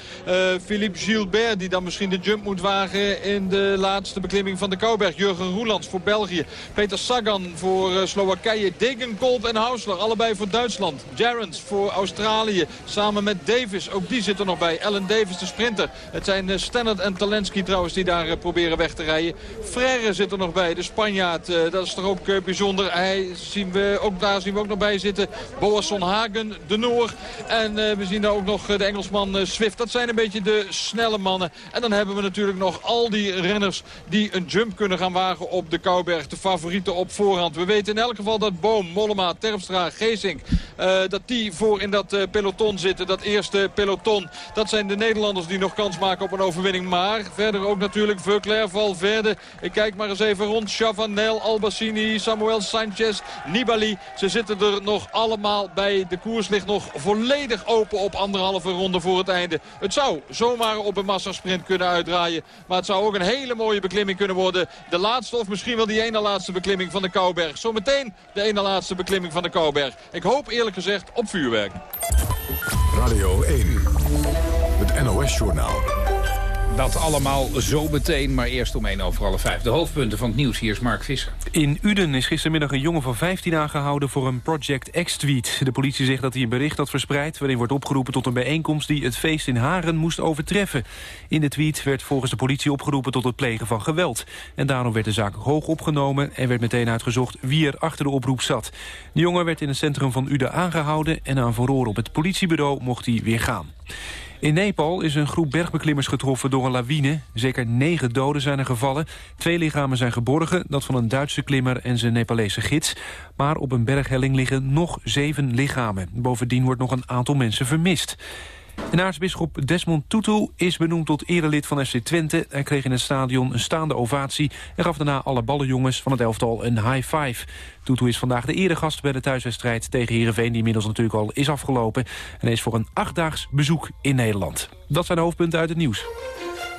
Philippe Gilbert die dan misschien de jump moet wagen in de laatste beklimming van de Kouberg. Jurgen Roelands voor België. Peter Sagan voor Slowakije. Degenkolb en Hausler. Allebei voor Duitsland. Jarens voor Australië. Samen met Davis. Ook die zit er nog bij. Ellen Davis, de sprinter. Het zijn uh, Stannard en Talensky trouwens die daar uh, proberen weg te rijden. Frère zit er nog bij. De Spanjaard. Uh, dat is toch ook bijzonder. Hij zien we, ook daar zien we ook nog bij zitten. Boasson Hagen, de Noor. En we zien daar ook nog de Engelsman Swift. Dat zijn een beetje de snelle mannen. En dan hebben we natuurlijk nog al die renners die een jump kunnen gaan wagen op de Kouberg. De favorieten op voorhand. We weten in elk geval dat Boom, Mollema, Terpstra, Uh, dat die voor in dat uh, peloton zitten. Dat eerste peloton. Dat zijn de Nederlanders die nog kans maken op een overwinning. Maar verder ook natuurlijk Veuclair, Valverde. Ik kijk maar eens even rond. Chavanel, Albassini, Samuel Sanchez, Nibali. Ze zitten er nog allemaal bij. De koers ligt nog volledig open op anderhalve ronde voor het einde. Het zou zomaar op een massasprint kunnen uitdraaien. Maar het zou ook een hele mooie beklimming kunnen worden. De laatste of misschien wel die ene laatste beklimming van de Kouberg. Zometeen de ene laatste beklimming van de Kouberg. Ik hoop eerlijk gezegd op vuurwerk. Radio 1, het NOS-journaal. Dat allemaal zo meteen, maar eerst om één over alle vijf. De hoofdpunten van het nieuws, hier is Mark Visser. In Uden is gistermiddag een jongen van 15 aangehouden voor een Project X-tweet. De politie zegt dat hij een bericht had verspreid... waarin wordt opgeroepen tot een bijeenkomst die het feest in Haren moest overtreffen. In de tweet werd volgens de politie opgeroepen tot het plegen van geweld. En daarom werd de zaak hoog opgenomen en werd meteen uitgezocht wie er achter de oproep zat. De jongen werd in het centrum van Uden aangehouden... en aan verhoor op het politiebureau mocht hij weer gaan. In Nepal is een groep bergbeklimmers getroffen door een lawine. Zeker negen doden zijn er gevallen. Twee lichamen zijn geborgen, dat van een Duitse klimmer en zijn Nepalese gids. Maar op een berghelling liggen nog zeven lichamen. Bovendien wordt nog een aantal mensen vermist. En aartsbisschop Desmond Tutu is benoemd tot erelid van FC Twente. Hij kreeg in het stadion een staande ovatie... en gaf daarna alle ballenjongens van het elftal een high five. Tutu is vandaag de eregast bij de thuiswedstrijd tegen Heerenveen... die inmiddels natuurlijk al is afgelopen. En is voor een achtdaags bezoek in Nederland. Dat zijn de hoofdpunten uit het nieuws.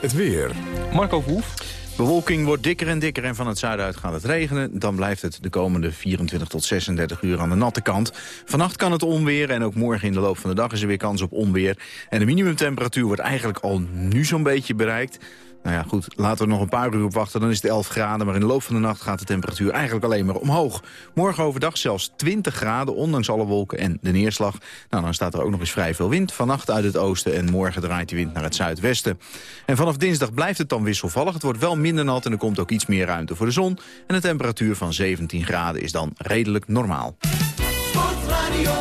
Het weer. Marco Verhoef. Bewolking wordt dikker en dikker en van het zuiden uit gaat het regenen. Dan blijft het de komende 24 tot 36 uur aan de natte kant. Vannacht kan het onweer en ook morgen in de loop van de dag is er weer kans op onweer. En de minimumtemperatuur wordt eigenlijk al nu zo'n beetje bereikt. Nou ja, goed, laten we nog een paar uur op wachten, dan is het 11 graden. Maar in de loop van de nacht gaat de temperatuur eigenlijk alleen maar omhoog. Morgen overdag zelfs 20 graden, ondanks alle wolken en de neerslag. Nou, dan staat er ook nog eens vrij veel wind. Vannacht uit het oosten en morgen draait die wind naar het zuidwesten. En vanaf dinsdag blijft het dan wisselvallig. Het wordt wel minder nat en er komt ook iets meer ruimte voor de zon. En de temperatuur van 17 graden is dan redelijk normaal. Sportradio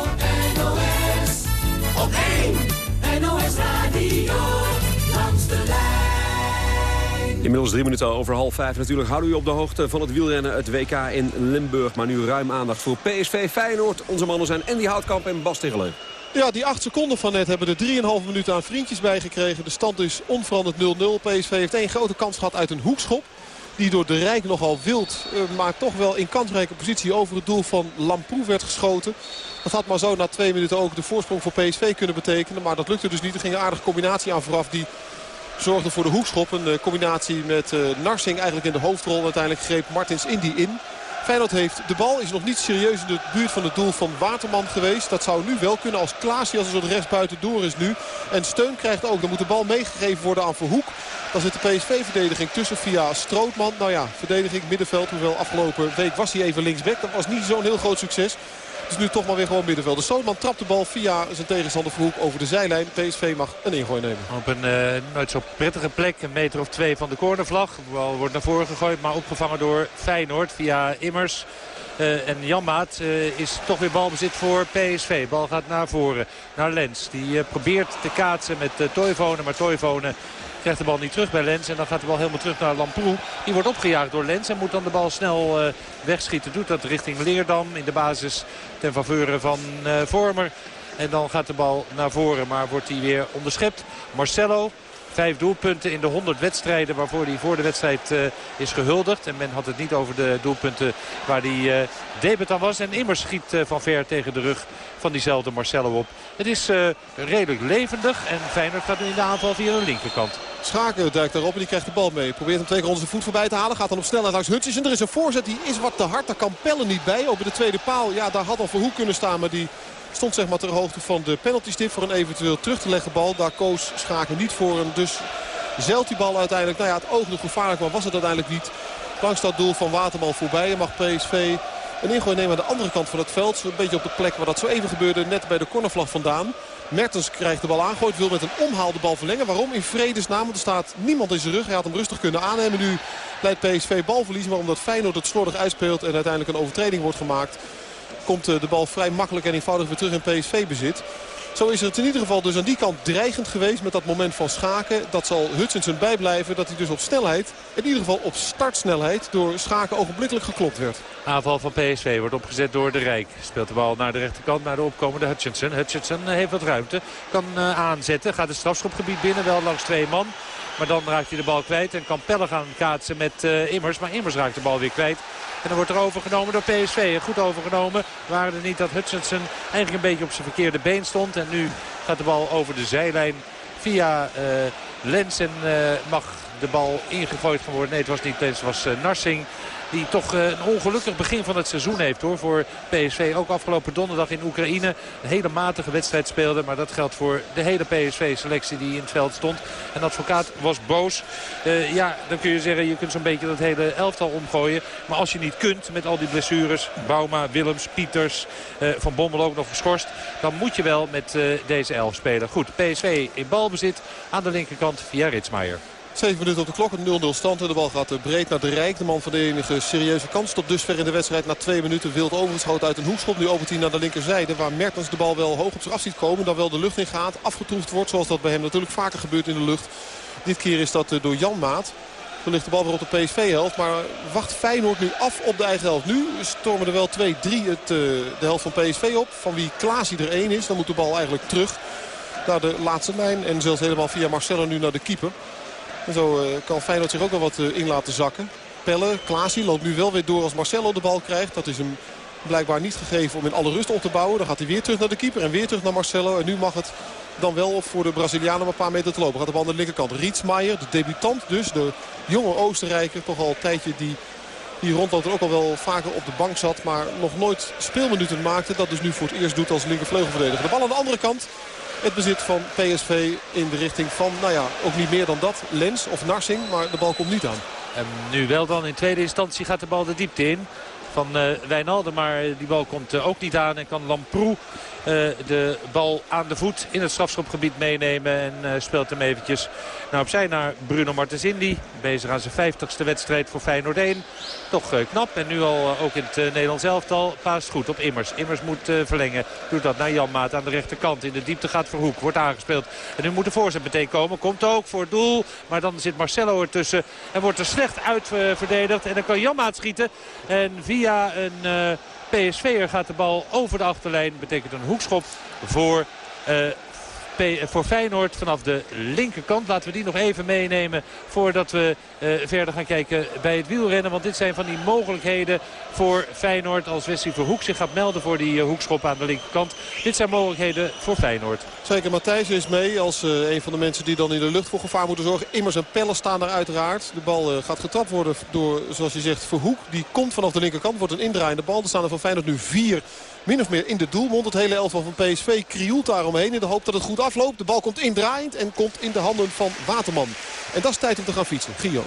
Inmiddels drie minuten over half vijf. Natuurlijk houden u op de hoogte van het wielrennen, het WK in Limburg. Maar nu ruim aandacht voor PSV Feyenoord. Onze mannen zijn Andy Houtkamp en Bas. Ja, die acht seconden van net hebben er 3,5 minuten aan vriendjes bijgekregen. De stand is onveranderd 0-0. PSV heeft één grote kans gehad uit een hoekschop. Die door de Rijk nogal wild, maar toch wel in kansrijke positie over het doel van Lamproe werd geschoten. Dat had maar zo na twee minuten ook de voorsprong voor PSV kunnen betekenen. Maar dat lukte dus niet. Er ging een aardige combinatie aan vooraf die zorgde voor de hoekschop. Een combinatie met Narsing eigenlijk in de hoofdrol. Uiteindelijk greep Martins Indy in. Feyenoord heeft de bal, is nog niet serieus in de buurt van het doel van Waterman geweest. Dat zou nu wel kunnen als Klaasje als een soort rechtsbuiten door is nu. En steun krijgt ook. Dan moet de bal meegegeven worden aan Verhoek. Dan zit de PSV-verdediging tussen via Strootman. Nou ja, verdediging middenveld. Hoewel afgelopen week was hij even linksback. Dat was niet zo'n heel groot succes. Dus nu toch maar weer gewoon middenveld. De Strootman trapt de bal via zijn tegenstander Verhoek over de zijlijn. PSV mag een ingooi nemen. Op een uh, nooit zo prettige plek. Een meter of twee van de cornervlag. De bal wordt naar voren gegooid. Maar opgevangen door Feyenoord via Immers. Uh, en Janmaat uh, is toch weer balbezit voor PSV. Bal gaat naar voren, naar Lens. Die probeert te kaatsen met uh, Toivonen. Maar Toivonen krijgt de bal niet terug bij Lens. En dan gaat de bal helemaal terug naar Lamproe. Die wordt opgejaagd door Lens en moet dan de bal snel uh, wegschieten. Doet dat richting Leerdam in de basis ten faveur van uh, Vormer. En dan gaat de bal naar voren, maar wordt hij weer onderschept. Marcelo Vijf doelpunten in de 100 wedstrijden waarvoor hij voor de wedstrijd uh, is gehuldigd. En men had het niet over de doelpunten waar hij uh, debutant was. En Immers schiet uh, van ver tegen de rug van diezelfde Marcelo op. Het is redelijk levendig en Feyenoord gaat in de aanval via de linkerkant. Schaken duikt daarop en die krijgt de bal mee. Probeert hem onder de voet voorbij te halen. Gaat dan op snelheid langs Hutchins. En er is een voorzet die is wat te hard. Daar kan Pelle niet bij. Over de tweede paal. Ja, daar had al Verhoek kunnen staan. Maar die stond zeg maar ter hoogte van de penaltystip voor een eventueel terug te leggen bal. Daar koos Schaken niet voor hem. Dus zeilt die bal uiteindelijk. Nou ja, het oog nog gevaarlijk, maar was het uiteindelijk niet. Langs dat doel van Waterman voorbij. En mag PSV een ingooi nemen aan de andere kant van het veld. Een beetje op de plek waar dat zo even gebeurde. Net bij de cornervlag vandaan. Mertens krijgt de bal aangooid. Wil met een omhaal de bal verlengen. Waarom? In vredesnaam. Want er staat niemand in zijn rug. Hij had hem rustig kunnen aannemen. Nu leidt PSV balverlies. Maar omdat Feyenoord het slordig uitspeelt. En uiteindelijk een overtreding wordt gemaakt. Komt de bal vrij makkelijk en eenvoudig weer terug in PSV-bezit. Zo is het in ieder geval dus aan die kant dreigend geweest met dat moment van schaken. Dat zal Hutchinson bijblijven dat hij dus op snelheid, in ieder geval op startsnelheid, door schaken ogenblikkelijk geklopt werd. Aanval van PSV wordt opgezet door de Rijk. Speelt de bal naar de rechterkant, naar de opkomende Hutchinson. Hutchinson heeft wat ruimte, kan uh, aanzetten, gaat het strafschopgebied binnen, wel langs twee man. Maar dan raakt hij de bal kwijt en kan Pelle gaan kaatsen met uh, Immers. Maar Immers raakt de bal weer kwijt. En dan wordt er overgenomen door PSV. Goed overgenomen. Waren er niet dat Hutchinson eigenlijk een beetje op zijn verkeerde been stond. En nu gaat de bal over de zijlijn via uh, Lens. En uh, mag de bal ingegooid gaan worden. Nee, het was niet Lens, het was uh, Narsing. Die toch een ongelukkig begin van het seizoen heeft hoor, voor PSV. Ook afgelopen donderdag in Oekraïne een hele matige wedstrijd speelde. Maar dat geldt voor de hele PSV-selectie die in het veld stond. En advocaat was boos. Uh, ja, dan kun je zeggen, je kunt zo'n beetje dat hele elftal omgooien. Maar als je niet kunt met al die blessures, Bauma, Willems, Pieters, uh, Van Bommel ook nog geschorst. Dan moet je wel met deze elf spelen. Goed, PSV in balbezit aan de linkerkant via Ritsmaier. 7 minuten op de klok, een 0-0 stand. De bal gaat breed naar de Rijk. De man van de enige serieuze kans tot dusver in de wedstrijd. Na twee minuten wild overgeschoten uit een hoekschop. Nu opent hij naar de linkerzijde. Waar Mertens de bal wel hoog op zich af ziet komen. Dan wel de lucht in gaat. Afgetroefd wordt zoals dat bij hem natuurlijk vaker gebeurt in de lucht. Dit keer is dat door Jan Maat. Dan ligt de bal weer op de PSV-helft. Maar wacht Feyenoord nu af op de eigen helft. Nu stormen er wel 2-3 de helft van PSV op. Van wie Klaasie er één is. Dan moet de bal eigenlijk terug naar de laatste lijn. En zelfs helemaal via Marcelo nu naar de keeper. Zo uh, kan Feyenoord zich ook wel wat uh, in laten zakken. Pelle, Klaasie loopt nu wel weer door als Marcelo de bal krijgt. Dat is hem blijkbaar niet gegeven om in alle rust op te bouwen. Dan gaat hij weer terug naar de keeper en weer terug naar Marcelo. En nu mag het dan wel op voor de Brazilianen om een paar meter te lopen. Gaat de bal aan de linkerkant. Rietsmaier, de debutant dus. De jonge Oostenrijker, toch al een tijdje die die rondloopt er ook al wel vaker op de bank zat. Maar nog nooit speelminuten maakte. Dat dus nu voor het eerst doet als linkervleugelverdediger. De bal aan de andere kant het bezit van PSV in de richting van, nou ja, ook niet meer dan dat. Lens of Narsing, maar de bal komt niet aan. En nu wel dan in tweede instantie gaat de bal de diepte in van uh, Wijnaldum. Maar die bal komt uh, ook niet aan en kan Lamproe de bal aan de voet in het strafschopgebied meenemen. En speelt hem eventjes nou, opzij naar Bruno Martens Bezig aan zijn 50ste wedstrijd voor Feyenoord 1. Toch knap. En nu al ook in het Nederlands elftal. Paast goed op Immers. Immers moet verlengen. Doet dat naar Jan Maat aan de rechterkant. In de diepte gaat Verhoek. Wordt aangespeeld. En nu moet de voorzet meteen komen. Komt ook voor het doel. Maar dan zit Marcelo ertussen. En wordt er slecht uit verdedigd. En dan kan Jan Maat schieten. En via een uh, PSV'er gaat de bal over de achterlijn. Betekent een hoekschop voor uh, voor Feyenoord vanaf de linkerkant. Laten we die nog even meenemen voordat we uh, verder gaan kijken bij het wielrennen. Want dit zijn van die mogelijkheden voor Feyenoord als Wesley Verhoek zich gaat melden voor die uh, hoekschop aan de linkerkant. Dit zijn mogelijkheden voor Feyenoord. Zeker, Matthijs is mee als uh, een van de mensen die dan in de lucht voor gevaar moeten zorgen. Immers en Pelle staan er uiteraard. De bal gaat getrapt worden door, zoals je zegt, Verhoek. Die komt vanaf de linkerkant, wordt een indraaiende bal. Er staan er van Feyenoord nu vier min of meer in de doelmond. Het hele elftal van PSV krioelt daaromheen in de hoop dat het goed afloopt. De bal komt indraaiend en komt in de handen van Waterman. En dat is tijd om te gaan fietsen. Gio.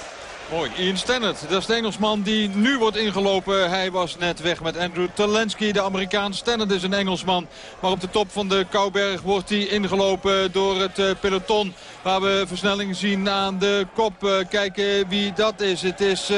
Mooi, Ian Stannard. Dat is de Engelsman die nu wordt ingelopen. Hij was net weg met Andrew Talensky, de Amerikaan. Stannard is een Engelsman. Maar op de top van de Kouberg wordt hij ingelopen door het uh, peloton. Waar we versnelling zien aan de kop. Uh, kijken wie dat is. Het is uh,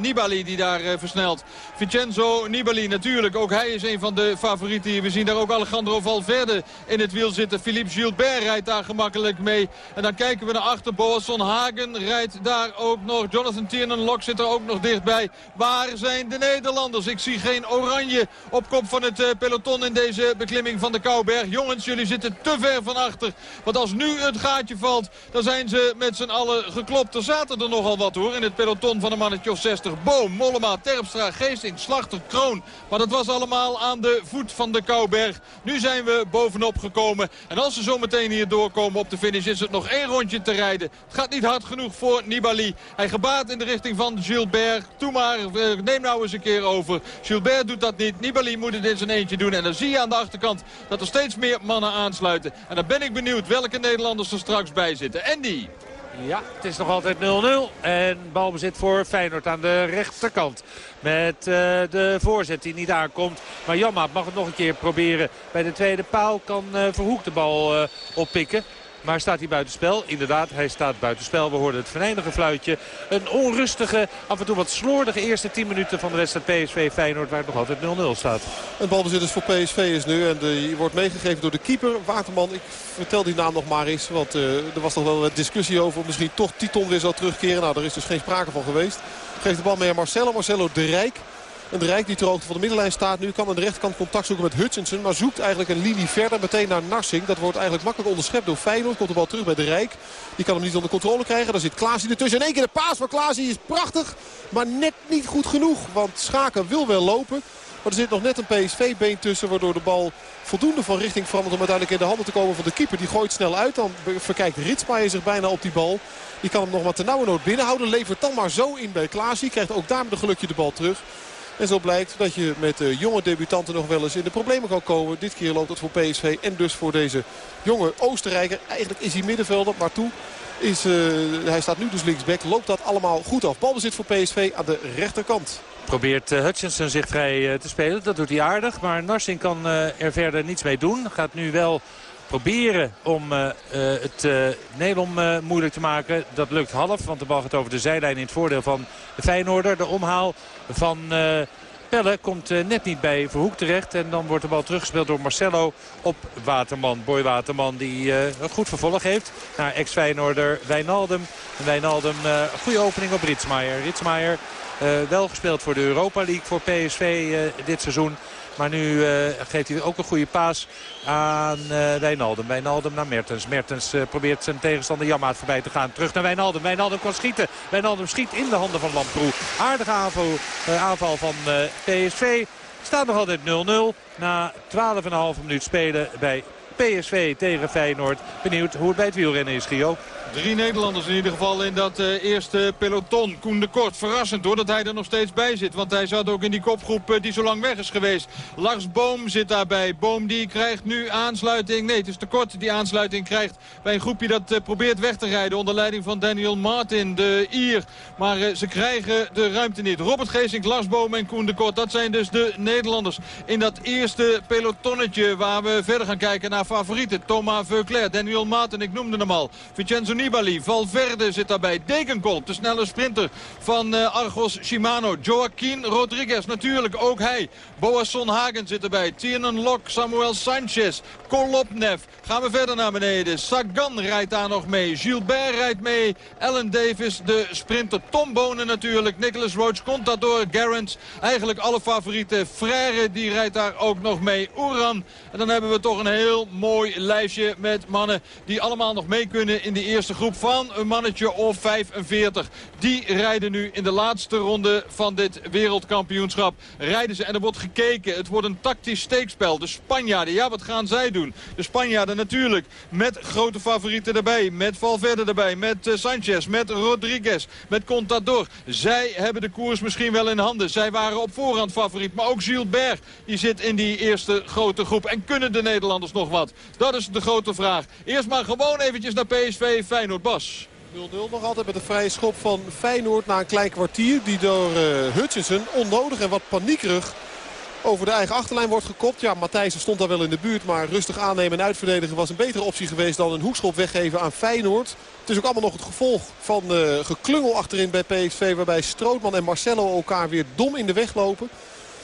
Nibali die daar versnelt. Vincenzo Nibali natuurlijk. Ook hij is een van de favorieten. We zien daar ook Alejandro Valverde in het wiel zitten. Philippe Gilbert rijdt daar gemakkelijk mee. En dan kijken we naar achter. Boasson Hagen rijdt daar ook nog. Jonathan Jonathan Tiernan Lok zit er ook nog dichtbij. Waar zijn de Nederlanders? Ik zie geen oranje op kop van het peloton in deze beklimming van de Kouberg. Jongens, jullie zitten te ver van achter. Want als nu het gaatje valt, dan zijn ze met z'n allen geklopt. Er zaten er nogal wat hoor in het peloton van een mannetje of 60. Boom, Mollema, Terpstra, Geesting, Slachter, Kroon. Maar dat was allemaal aan de voet van de Kouberg. Nu zijn we bovenop gekomen. En als ze zo meteen hier doorkomen op de finish is het nog één rondje te rijden. Het gaat niet hard genoeg voor Nibali. Hij gebaat in de richting van Gilbert. Toe maar, eh, neem nou eens een keer over. Gilbert doet dat niet. Nibali moet het in zijn eentje doen. En dan zie je aan de achterkant dat er steeds meer mannen aansluiten. En dan ben ik benieuwd welke Nederlanders er straks bij zitten. Andy. Ja, het is nog altijd 0-0. En balbezit voor Feyenoord aan de rechterkant. Met uh, de voorzet die niet aankomt. Maar Jamma mag het nog een keer proberen. Bij de tweede paal kan uh, Verhoek de bal uh, oppikken. Maar staat hij buitenspel? Inderdaad, hij staat buitenspel. We hoorden het venijnige fluitje. Een onrustige, af en toe wat slordige eerste 10 minuten van de wedstrijd PSV Feyenoord. Waar het nog altijd 0-0 staat. Een balbezit is voor PSV is nu. En die wordt meegegeven door de keeper. Waterman, ik vertel die naam nog maar eens. Want uh, er was nog wel wat discussie over. Misschien toch Titon weer zou terugkeren. Nou, daar is dus geen sprake van geweest. Geeft de bal mee aan Marcelo. Marcelo de Rijk. En de Rijk die ter hoogte van de middenlijn staat nu kan aan de rechterkant contact zoeken met Hutchinson. Maar zoekt eigenlijk een linie verder meteen naar Narsing. Dat wordt eigenlijk makkelijk onderschept door Feyenoord. Komt de bal terug bij de Rijk. Die kan hem niet onder controle krijgen. Daar zit Klaasie ertussen. In één keer de paas van Klaasie is prachtig. Maar net niet goed genoeg. Want Schaken wil wel lopen. Maar er zit nog net een PSV-been tussen. Waardoor de bal voldoende van richting verandert om uiteindelijk in de handen te komen van de keeper. Die gooit snel uit. Dan verkijkt Ritsmaier zich bijna op die bal. Die kan hem nog maar ten nauwe nood binnenhouden. Levert dan maar zo in bij Klaasie. Krijgt ook daar met een gelukje de bal terug. En zo blijkt dat je met jonge debutanten nog wel eens in de problemen kan komen. Dit keer loopt het voor PSV en dus voor deze jonge Oostenrijker. Eigenlijk is hij middenvelder, maar toe is, uh, hij staat nu dus linksback. Loopt dat allemaal goed af. Balbezit voor PSV aan de rechterkant. Probeert uh, Hutchinson zich vrij te spelen. Dat doet hij aardig. Maar Narsing kan er verder niets mee doen. Gaat nu wel proberen om uh, het uh, moeilijk te maken. Dat lukt half, want de bal gaat over de zijlijn in het voordeel van de Feyenoorder. De omhaal van Pelle komt net niet bij Verhoek terecht. En dan wordt de bal teruggespeeld door Marcelo op Waterman. Boy Waterman die een goed vervolg heeft naar ex-Feyenoorder Wijnaldum. En Wijnaldum goede opening op Ritsmaier. Ritsmaier wel gespeeld voor de Europa League voor PSV dit seizoen. Maar nu uh, geeft hij ook een goede paas aan uh, Wijnaldum. Wijnaldum naar Mertens. Mertens uh, probeert zijn tegenstander Jammaat voorbij te gaan. Terug naar Wijnaldum. Wijnaldum kan schieten. Wijnaldum schiet in de handen van Lamproe. Aardige aanval, aanval van PSV. Staat nog altijd 0-0 na 12,5 minuut spelen bij PSV tegen Feyenoord. Benieuwd hoe het bij het wielrennen is, Gio. Drie Nederlanders in ieder geval in dat uh, eerste peloton. Koen de Kort, verrassend hoor dat hij er nog steeds bij zit. Want hij zat ook in die kopgroep uh, die zo lang weg is geweest. Lars Boom zit daarbij. Boom die krijgt nu aansluiting. Nee, het is de Kort die aansluiting krijgt bij een groepje dat uh, probeert weg te rijden. Onder leiding van Daniel Martin, de Ier. Maar ze krijgen de ruimte niet. Robert Geesink, Lars Boom en Koen de Kort. Dat zijn dus de Nederlanders in dat eerste pelotonnetje. Waar we verder gaan kijken naar favorieten. Thomas Veuclair, Daniel Martin, ik noemde hem al. Vincenzo Nibali. Valverde zit daarbij. Degenkolb, de snelle sprinter van uh, Argos Shimano. Joaquin Rodriguez, natuurlijk ook hij. Boasson Hagen zit erbij. Tiernan Lok, Samuel Sanchez, Kolopnev. Gaan we verder naar beneden. Sagan rijdt daar nog mee. Gilbert rijdt mee. Ellen Davis, de sprinter. Tom Bonen natuurlijk. Nicholas Roach, Contador, Garrett. Eigenlijk alle favorieten. Frère, die rijdt daar ook nog mee. Oeran. En dan hebben we toch een heel mooi lijstje met mannen die allemaal nog mee kunnen in de eerste groep van een mannetje of 45. Die rijden nu in de laatste ronde van dit wereldkampioenschap. Rijden ze en er wordt gekeken. Het wordt een tactisch steekspel. De Spanjaarden, ja wat gaan zij doen? De Spanjaarden natuurlijk met grote favorieten erbij. Met Valverde erbij, met uh, Sanchez, met Rodriguez, met Contador. Zij hebben de koers misschien wel in handen. Zij waren op voorhand favoriet. Maar ook Gilbert die zit in die eerste grote groep. En kunnen de Nederlanders nog wat? Dat is de grote vraag. Eerst maar gewoon eventjes naar PSV Feyenoord Bas. 0-0 nog altijd met een vrije schop van Feyenoord na een klein kwartier. Die door uh, Hutchinson onnodig en wat paniekerig over de eigen achterlijn wordt gekopt. Ja, Matthijssen stond daar wel in de buurt. Maar rustig aannemen en uitverdedigen was een betere optie geweest dan een hoekschop weggeven aan Feyenoord. Het is ook allemaal nog het gevolg van uh, geklungel achterin bij PSV. Waarbij Strootman en Marcelo elkaar weer dom in de weg lopen.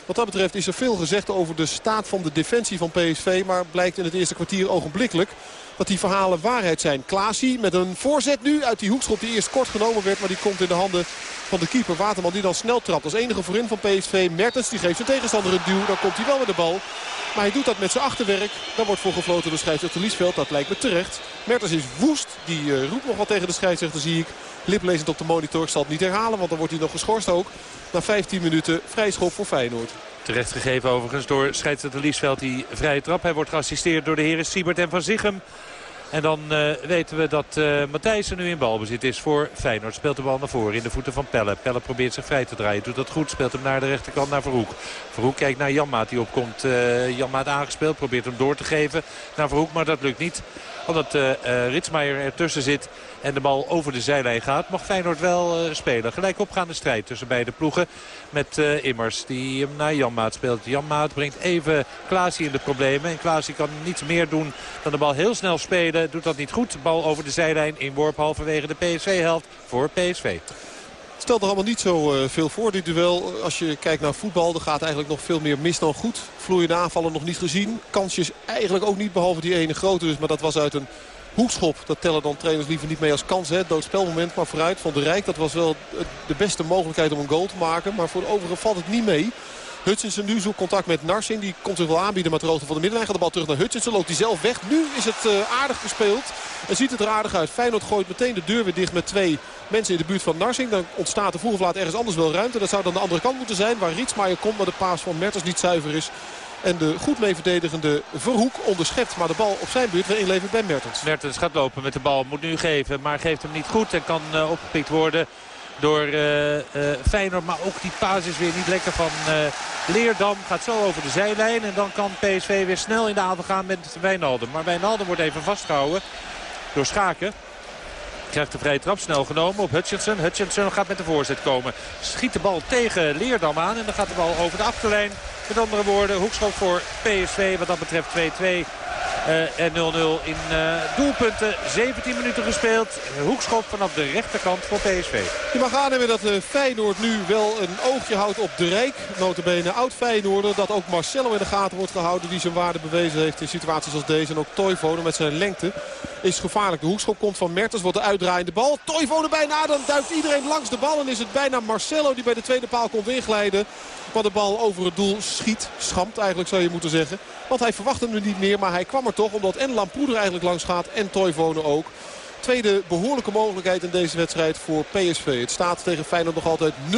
Wat dat betreft is er veel gezegd over de staat van de defensie van PSV. Maar blijkt in het eerste kwartier ogenblikkelijk dat die verhalen waarheid zijn. Klaasie met een voorzet nu uit die hoekschop die eerst kort genomen werd. Maar die komt in de handen van de keeper Waterman die dan snel trapt. Als enige voorin van PSV. Mertens die geeft zijn tegenstander een duw. Dan komt hij wel met de bal. Maar hij doet dat met zijn achterwerk. Daar wordt voor gefloten door scheidsrechter Liesveld. Dat lijkt me terecht. Mertens is woest. Die uh, roept nog wat tegen de scheidsrechter zie ik. Liplezend op de monitor. Ik zal het niet herhalen want dan wordt hij nog geschorst ook. Na 15 minuten vrij schop voor Feyenoord. Terecht gegeven overigens door scheidsrechter Liesveld die vrije trap. Hij wordt geassisteerd door de heren Siebert en Van Zichem. En dan uh, weten we dat uh, Matthijssen nu in balbezit is voor Feyenoord. Speelt de bal naar voren in de voeten van Pelle. Pelle probeert zich vrij te draaien. Doet dat goed. Speelt hem naar de rechterkant naar Verhoek. Verhoek kijkt naar Janmaat die opkomt. Uh, Janmaat aangespeeld. Probeert hem door te geven naar Verhoek. Maar dat lukt niet. Omdat uh, Ritsmeijer ertussen zit en de bal over de zijlijn gaat. Mag Feyenoord wel uh, spelen. Gelijk opgaande strijd tussen beide ploegen. Met Immers die hem naar Janmaat speelt. Janmaat brengt even Klaasie in de problemen. En Klaasie kan niets meer doen dan de bal heel snel spelen. Doet dat niet goed. Bal over de zijlijn. Inworp halverwege de PSV-helft voor PSV. Stelt er allemaal niet zo uh, veel voor dit duel. Als je kijkt naar voetbal, er gaat eigenlijk nog veel meer mis dan goed. Vloeiende aanvallen nog niet gezien. Kansjes eigenlijk ook niet, behalve die ene grote dus. Maar dat was uit een hoekschop. Dat tellen dan trainers liever niet mee als kans. Hè. Doodspelmoment, maar vooruit van de Rijk. Dat was wel de beste mogelijkheid om een goal te maken. Maar voor de overige valt het niet mee. Hutchinson nu zoekt contact met Narsing. Die komt zich wel aanbieden, maar het hoogte van de middenlijn gaat de bal terug naar Hutchinson. Loopt hij zelf weg. Nu is het uh, aardig gespeeld. En ziet het er aardig uit. Feyenoord gooit meteen de deur weer dicht met twee mensen in de buurt van Narsing. Dan ontstaat er vroeg of laat ergens anders wel ruimte. Dat zou dan de andere kant moeten zijn. Waar Rietsmaier komt, maar de paas van Mertens niet zuiver is. En de goed mee verdedigende Verhoek onderschept. Maar de bal op zijn buurt weer inlevert bij Mertens. Mertens gaat lopen met de bal. Moet nu geven. Maar geeft hem niet goed. En kan uh, opgepikt worden door uh, Feyenoord. Maar ook die paas is weer niet lekker van uh, Leerdam. Gaat zo over de zijlijn. En dan kan PSV weer snel in de avond gaan met Wijnaldum. Maar Wijnaldum wordt even vastgehouden door Schaken. Krijgt de vrije trap snel genomen op Hutchinson. Hutchinson gaat met de voorzet komen. Schiet de bal tegen Leerdam aan. En dan gaat de bal over de achterlijn. Met andere woorden, hoekschop voor PSV. Wat dat betreft 2-2. Uh, en 0-0 in uh, doelpunten. 17 minuten gespeeld. Hoekschop vanaf de rechterkant voor PSV. Je mag aannemen dat uh, Feyenoord nu wel een oogje houdt op de Rijk. Notabene oud Feyenoorder. Dat ook Marcelo in de gaten wordt gehouden. Die zijn waarde bewezen heeft in situaties als deze. En ook Toivonen met zijn lengte is gevaarlijk. De hoekschop komt van Mertens. Wordt de uitdraaiende bal. Toivonen bijna. Dan duikt iedereen langs de bal. En is het bijna Marcelo die bij de tweede paal komt inglijden. Maar de bal over het doel schiet. Schamt eigenlijk zou je moeten zeggen. Want hij verwachtte hem niet meer. Maar hij kwam er toch omdat en Lamproeder eigenlijk langs gaat. En Toivonen ook. Tweede behoorlijke mogelijkheid in deze wedstrijd voor PSV. Het staat tegen Feyenoord nog altijd 0-0.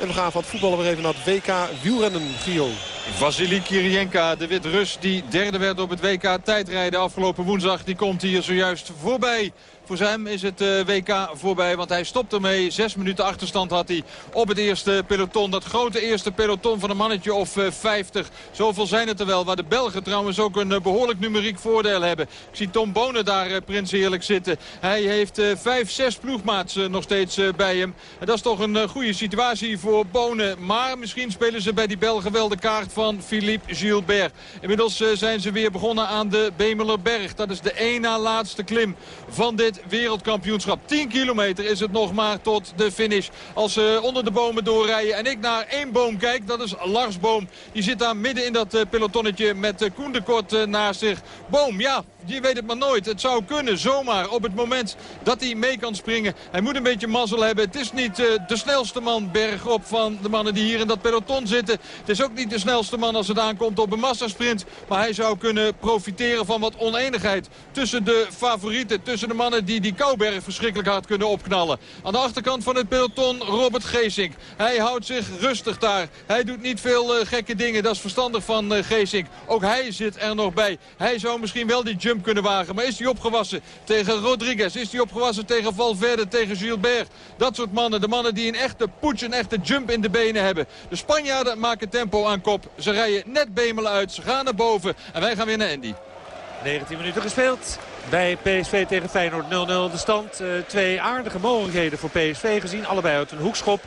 En we gaan van het voetballen weer even naar het WK wielrennen. Gio. Vasily Kirienka, de Wit-Rus die derde werd op het WK tijdrijden afgelopen woensdag. Die komt hier zojuist voorbij. Voor hem is het uh, WK voorbij, want hij stopt ermee. Zes minuten achterstand had hij op het eerste peloton. Dat grote eerste peloton van een mannetje of uh, 50. Zoveel zijn het er wel, waar de Belgen trouwens ook een uh, behoorlijk numeriek voordeel hebben. Ik zie Tom Bonen daar prins heerlijk zitten. Hij heeft vijf, zes ploegmaats nog steeds bij hem. En dat is toch een goede situatie voor Bonen. Maar misschien spelen ze bij die Belgen wel de kaart van Philippe Gilbert. Inmiddels zijn ze weer begonnen aan de Bemelerberg. Dat is de één na laatste klim van dit wereldkampioenschap. 10 kilometer is het nog maar tot de finish. Als ze onder de bomen doorrijden en ik naar één boom kijk, dat is Lars Boom. Die zit daar midden in dat pelotonnetje met Koen de Kort naast zich. Boom, ja, je weet het maar nooit. Het zou kunnen, zomaar, op het moment dat hij mee kan springen. Hij moet een beetje mazzel hebben. Het is niet de snelste man bergop van de mannen die hier in dat peloton zitten. Het is ook niet de snelste man als het aankomt op een massasprint. Maar hij zou kunnen profiteren van wat oneenigheid tussen de favorieten. Tussen de mannen die die Kouberg verschrikkelijk hard kunnen opknallen. Aan de achterkant van het peloton Robert Geesink. Hij houdt zich rustig daar. Hij doet niet veel uh, gekke dingen. Dat is verstandig van uh. Ook hij zit er nog bij. Hij zou misschien wel die jump kunnen wagen. Maar is hij opgewassen tegen Rodriguez? Is hij opgewassen tegen Valverde, tegen Gilbert? Dat soort mannen. De mannen die een echte poets, een echte jump in de benen hebben. De Spanjaarden maken tempo aan kop. Ze rijden net Bemelen uit. Ze gaan naar boven. En wij gaan weer naar Andy. 19 minuten gespeeld. Bij PSV tegen Feyenoord 0-0 de stand. Uh, twee aardige mogelijkheden voor PSV gezien. Allebei uit een hoekschop.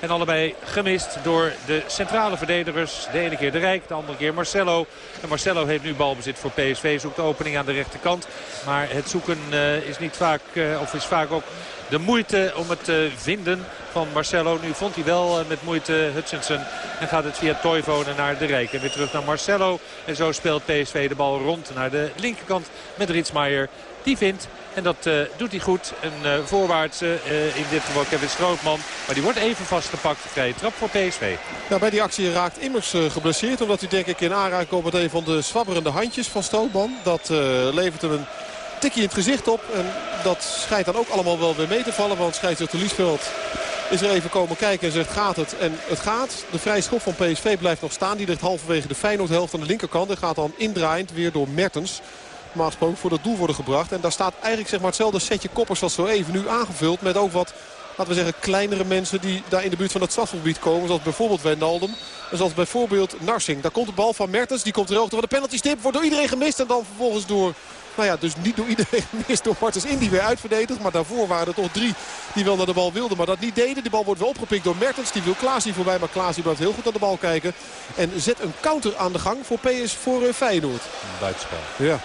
En allebei gemist door de centrale verdedigers. De ene keer de Rijk, de andere keer Marcelo. En Marcelo heeft nu balbezit voor PSV. Zoekt de opening aan de rechterkant. Maar het zoeken uh, is niet vaak, uh, of is vaak ook de moeite om het te vinden van Marcelo. Nu vond hij wel met moeite Hutchinson. En gaat het via Toivonen naar de Rijk. En weer terug naar Marcelo. En zo speelt PSV de bal rond naar de linkerkant met Ritsmaier. Die vindt en dat uh, doet hij goed. Een uh, voorwaartse, in dit geval Kevin Strootman. Maar die wordt even vastgepakt. Vrije trap voor PSV. Ja, bij die actie raakt Immers geblesseerd. Omdat hij denk ik in aanraking komt met een van de zwabberende handjes van Strootman. Dat levert hem een tikje in het gezicht op. En dat schijnt dan ook allemaal wel weer mee te vallen. Want scheidsrechter Liesveld is er even komen kijken en zegt gaat het. En het gaat. De vrije schop van PSV blijft nog staan. Die ligt halverwege de Feyenoord-helft aan de linkerkant. En gaat dan indraaiend weer door Mertens gesproken voor dat doel worden gebracht. En daar staat eigenlijk zeg maar, hetzelfde setje koppers als zo even nu aangevuld. Met ook wat, laten we zeggen, kleinere mensen die daar in de buurt van het strafgebied komen. Zoals bijvoorbeeld Wijnaldum. En zoals bijvoorbeeld Narsing. Daar komt de bal van Mertens. Die komt hoogte van de penalty stip. Wordt door iedereen gemist. En dan vervolgens door nou ja, dus niet door iedereen gemist door Martens Indy weer uitverdedigd. Maar daarvoor waren er toch drie die wel naar de bal wilden. Maar dat niet deden. De bal wordt wel opgepikt door Mertens. Die wil Klaas hier voorbij. Maar Klaas blijft heel goed naar de bal kijken. En zet een counter aan de gang voor PS voor uh, Feyenoord. Buitenspel. Ja.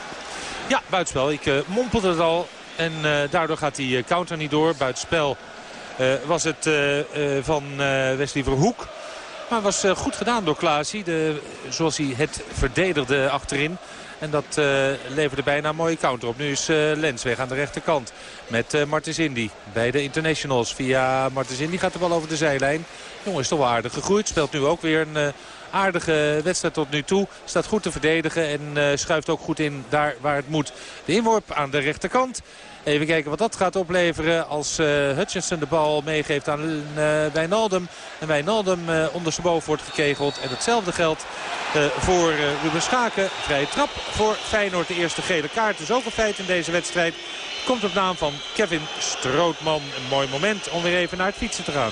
Ja, buitenspel. Ik uh, mompelde het al. En uh, daardoor gaat die counter niet door. Buitenspel was het van Wesley Verhoek. Maar was goed gedaan door Klaasie. De, zoals hij het verdedigde achterin. En dat leverde bijna een mooie counter op. Nu is Lens weg aan de rechterkant. Met uh, Martens Indy. Bij de internationals. Via Martens Indy gaat de bal over de zijlijn. Jongen is toch wel aardig gegroeid. Speelt nu ook weer een aardige wedstrijd tot nu toe. Staat goed te verdedigen en uh, schuift ook goed in daar waar het moet. De inworp aan de rechterkant. Even kijken wat dat gaat opleveren als uh, Hutchinson de bal meegeeft aan Wijnaldum. En Wijnaldum uh, ondersteboven wordt gekegeld. En hetzelfde geldt voor Ruben Schaken. Vrije trap voor Feyenoord. De eerste gele kaart is ook een feit in deze wedstrijd. Komt op naam van Kevin Strootman. Een mooi moment om weer even naar het fietsen te gaan.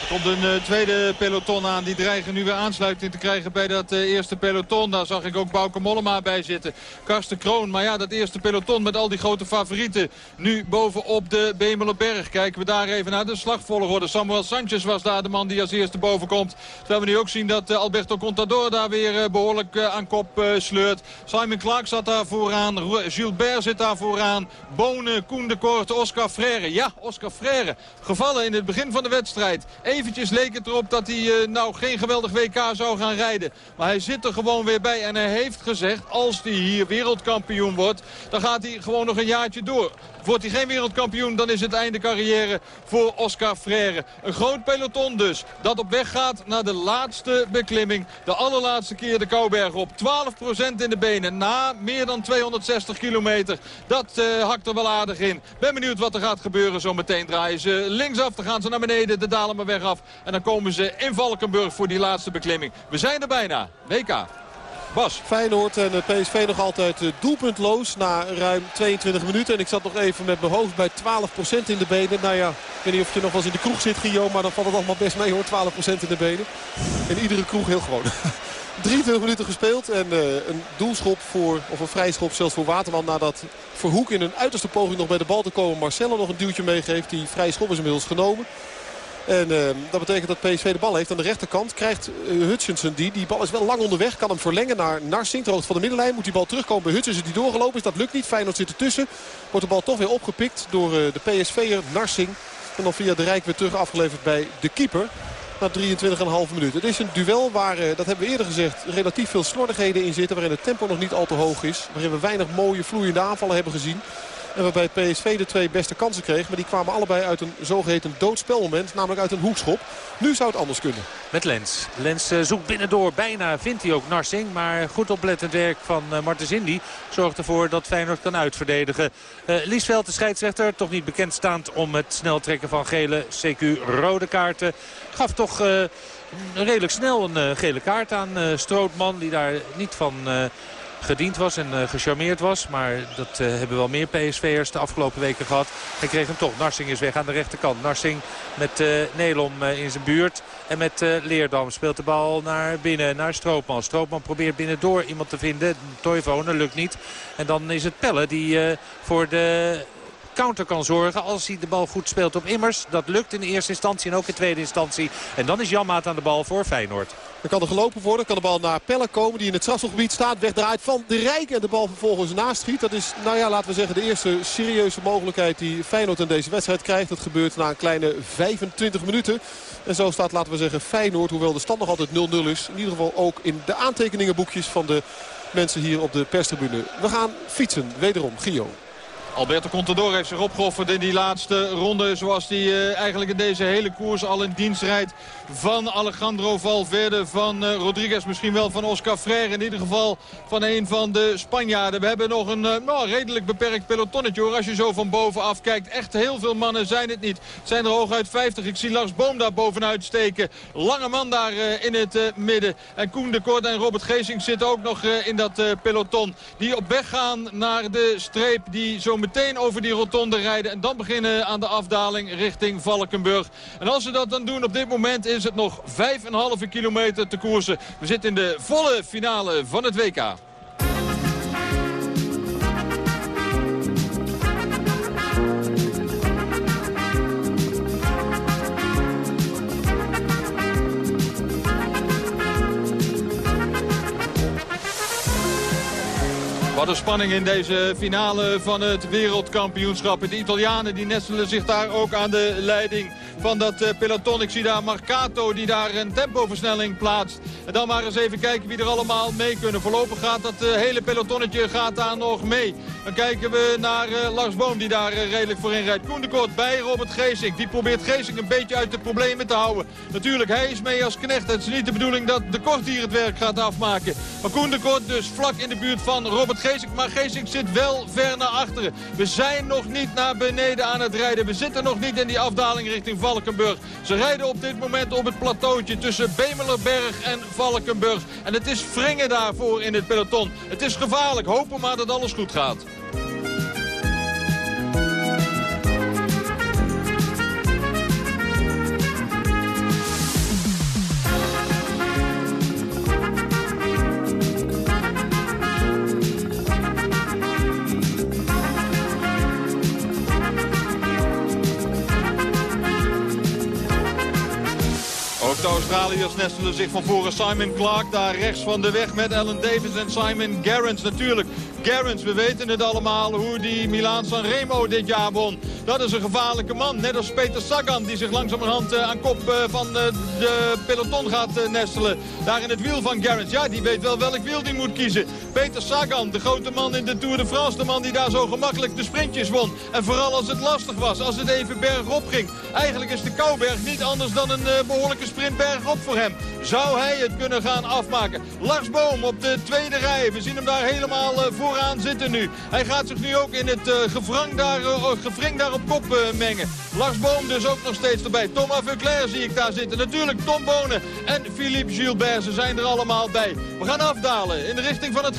Er komt een uh, tweede peloton aan. Die dreigen nu weer aansluiting te krijgen bij dat uh, eerste peloton. Daar zag ik ook Bauke Mollema bij zitten. Karsten Kroon. Maar ja, dat eerste peloton met al die grote favorieten. Nu bovenop de Bemelenberg. Kijken we daar even naar de slagvolgorde. Samuel Sanchez was daar de man die als eerste boven komt. Terwijl we nu ook zien dat uh, Alberto Contador daar weer behoorlijk aan kop sleurt. Simon Clark zat daar vooraan. Gilbert zit daar vooraan. Bonen, Koen de Korte, Oscar Freire. Ja, Oscar Freire. Gevallen in het begin van de wedstrijd. Eventjes leek het erop dat hij uh, nou geen geweldig WK zou gaan rijden. Maar hij zit er gewoon weer bij. En hij heeft gezegd, als hij hier wereldkampioen wordt... dan gaat hij gewoon nog een jaartje door. Wordt hij geen wereldkampioen, dan is het einde carrière voor Oscar Freire. Een groot peloton dus, dat op weg gaat naar de laatste beklimming. De allerlaatste keer de Kouberg op. 12% in de benen, na meer dan 260 kilometer. Dat uh, hakt er wel aardig in. Ben benieuwd wat er gaat gebeuren. Zometeen draaien ze linksaf, dan gaan ze naar beneden, de dalen maar weg af. En dan komen ze in Valkenburg voor die laatste beklimming. We zijn er bijna. WK. Bas. Feyenoord en PSV nog altijd doelpuntloos na ruim 22 minuten. En ik zat nog even met mijn hoofd bij 12% in de benen. Nou ja, ik weet niet of je nog wel eens in de kroeg zit, Gio. Maar dan valt het allemaal best mee hoor, 12% in de benen. In iedere kroeg heel gewoon. 23 minuten gespeeld en uh, een doelschop voor, of een vrijschop zelfs voor Waterman. Nadat Verhoek in een uiterste poging nog bij de bal te komen Marcelo nog een duwtje meegeeft. Die vrije schop is inmiddels genomen. En uh, dat betekent dat PSV de bal heeft aan de rechterkant. Krijgt uh, Hutchinson die. Die bal is wel lang onderweg. Kan hem verlengen naar Narsing. Hoogte van de middenlijn moet die bal terugkomen bij Hutchinson die doorgelopen is. Dat lukt niet. Feyenoord zit ertussen. Wordt de bal toch weer opgepikt door uh, de PSV'er Narsing. En dan via de Rijk weer terug afgeleverd bij de keeper. Na 23,5 minuten. Het is een duel waar, dat hebben we eerder gezegd, relatief veel slordigheden in zitten. Waarin het tempo nog niet al te hoog is. Waarin we weinig mooie vloeiende aanvallen hebben gezien. En waarbij PSV de twee beste kansen kreeg. Maar die kwamen allebei uit een zogeheten doodspelmoment. Namelijk uit een hoekschop. Nu zou het anders kunnen. Met Lens. Lens uh, zoekt binnendoor. Bijna vindt hij ook Narsing. Maar goed oplettend werk van uh, Martens Indy zorgt ervoor dat Feyenoord kan uitverdedigen. Uh, Liesveld, de scheidsrechter, toch niet bekendstaand om het snel trekken van gele CQ rode kaarten. Gaf toch redelijk snel een gele kaart aan Strootman. Die daar niet van gediend was en uh, gecharmeerd was. Maar dat uh, hebben wel meer PSV'ers de afgelopen weken gehad. Hij kreeg hem toch. Narsing is weg aan de rechterkant. Narsing met uh, Nelom in zijn buurt. En met Leerdam speelt de bal naar binnen, naar Stroopman. Stroopman probeert binnendoor iemand te vinden. Toivonen lukt niet. En dan is het Pelle die voor de counter kan zorgen als hij de bal goed speelt op Immers. Dat lukt in de eerste instantie en ook in de tweede instantie. En dan is Janmaat aan de bal voor Feyenoord. Dan kan er gelopen worden. Kan de bal naar Pelle komen die in het strafselgebied staat. Wegdraait van de Rijk en de bal vervolgens naast schiet. Dat is, nou ja, laten we zeggen de eerste serieuze mogelijkheid die Feyenoord in deze wedstrijd krijgt. Dat gebeurt na een kleine 25 minuten. En zo staat, laten we zeggen, Feyenoord, hoewel de stand nog altijd 0-0 is. In ieder geval ook in de aantekeningenboekjes van de mensen hier op de perstribune. We gaan fietsen, wederom, Gio. Alberto Contador heeft zich opgeofferd in die laatste ronde. Zoals hij uh, eigenlijk in deze hele koers al in dienst rijdt van Alejandro Valverde. Van uh, Rodriguez, misschien wel van Oscar Freire. In ieder geval van een van de Spanjaarden. We hebben nog een uh, nou, redelijk beperkt pelotonnetje hoor. Als je zo van bovenaf kijkt. Echt heel veel mannen zijn het niet. Het zijn er hooguit 50. Ik zie Lars Boom daar bovenuit steken. Lange man daar in het midden. En Koen de Kort en Robert Geesing zitten ook nog in dat peloton. Die op weg gaan naar de streep die zo meteen over die rotonde rijden. En dan beginnen aan de afdaling richting Valkenburg. En als ze dat dan doen op dit moment is het nog 5,5 kilometer te koersen. We zitten in de volle finale van het WK. Wat een spanning in deze finale van het wereldkampioenschap. De Italianen die nestelen zich daar ook aan de leiding van dat eh, peloton. Ik zie daar Marcato die daar een tempoversnelling plaatst. En dan maar eens even kijken wie er allemaal mee kunnen. Voorlopig gaat dat eh, hele pelotonnetje gaat daar nog mee. Dan kijken we naar uh, Lars Boom die daar redelijk voorin rijdt. Kort bij Robert Geesink. Die probeert Geesink een beetje uit de problemen te houden. Natuurlijk, hij is mee als knecht. Het is niet de bedoeling dat de Kort hier het werk gaat afmaken. Maar Koen de Kort dus vlak in de buurt van Robert Geesink. Maar Geesink zit wel ver naar achteren. We zijn nog niet naar beneden aan het rijden. We zitten nog niet in die afdaling richting Valkenburg. Ze rijden op dit moment op het plateautje tussen Bemelerberg en Valkenburg. En het is wringen daarvoor in het peloton. Het is gevaarlijk. Hopen maar dat alles goed gaat. Australiërs nestelen zich van voren. Simon Clark daar rechts van de weg met Alan Davis en Simon Gerrans natuurlijk. Gerrans, we weten het allemaal hoe die Milaan Sanremo dit jaar won. Dat is een gevaarlijke man, net als Peter Sagan die zich langzamerhand uh, aan kop uh, van uh, de peloton gaat nestelen. Daar in het wiel van Gerrans. Ja, die weet wel welk wiel die moet kiezen. Peter Sagan, de grote man in de Tour de France. De man die daar zo gemakkelijk de sprintjes won. En vooral als het lastig was, als het even bergop ging. Eigenlijk is de Kouberg niet anders dan een behoorlijke sprint bergop voor hem. Zou hij het kunnen gaan afmaken? Lars Boom op de tweede rij. We zien hem daar helemaal vooraan zitten nu. Hij gaat zich nu ook in het gevrang daar, gevring daar op kop mengen. Lars Boom dus ook nog steeds erbij. Thomas Vuclair zie ik daar zitten. Natuurlijk Tom Bonen en Philippe Gilbert. Ze zijn er allemaal bij. We gaan afdalen in de richting van het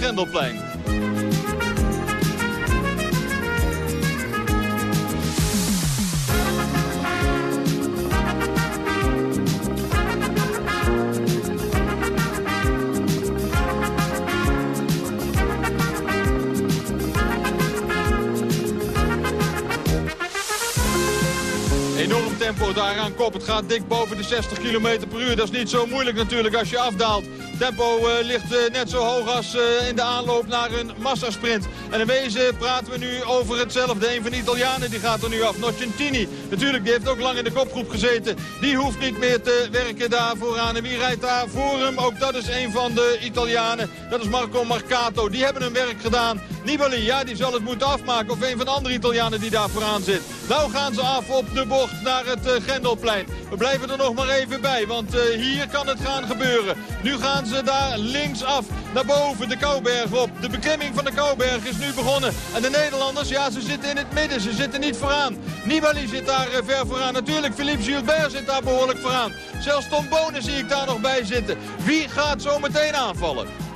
Enorm tempo daar aan kop. Het gaat dik boven de 60 km per uur. Dat is niet zo moeilijk natuurlijk als je afdaalt. Tempo uh, ligt uh, net zo hoog als uh, in de aanloop naar een massasprint. En in wezen praten we nu over hetzelfde. Een van de Italianen die gaat er nu af. Nocentini. Natuurlijk, die heeft ook lang in de kopgroep gezeten. Die hoeft niet meer te werken daar vooraan. En wie rijdt daar voor hem? Ook dat is een van de Italianen. Dat is Marco Marcato. Die hebben hun werk gedaan. Nibali, ja, die zal het moeten afmaken. Of een van de andere Italianen die daar vooraan zit. Nou gaan ze af op de bocht naar het Grendelplein. We blijven er nog maar even bij, want hier kan het gaan gebeuren. Nu gaan ze daar linksaf naar boven de Kouberg op. De beklimming van de Kouberg is nu begonnen. En de Nederlanders, ja, ze zitten in het midden. Ze zitten niet vooraan. Nibali zit daar uh, ver vooraan. Natuurlijk, Philippe Gilbert zit daar behoorlijk vooraan. Zelfs Tom Bonen zie ik daar nog bij zitten. Wie gaat zo meteen aanvallen?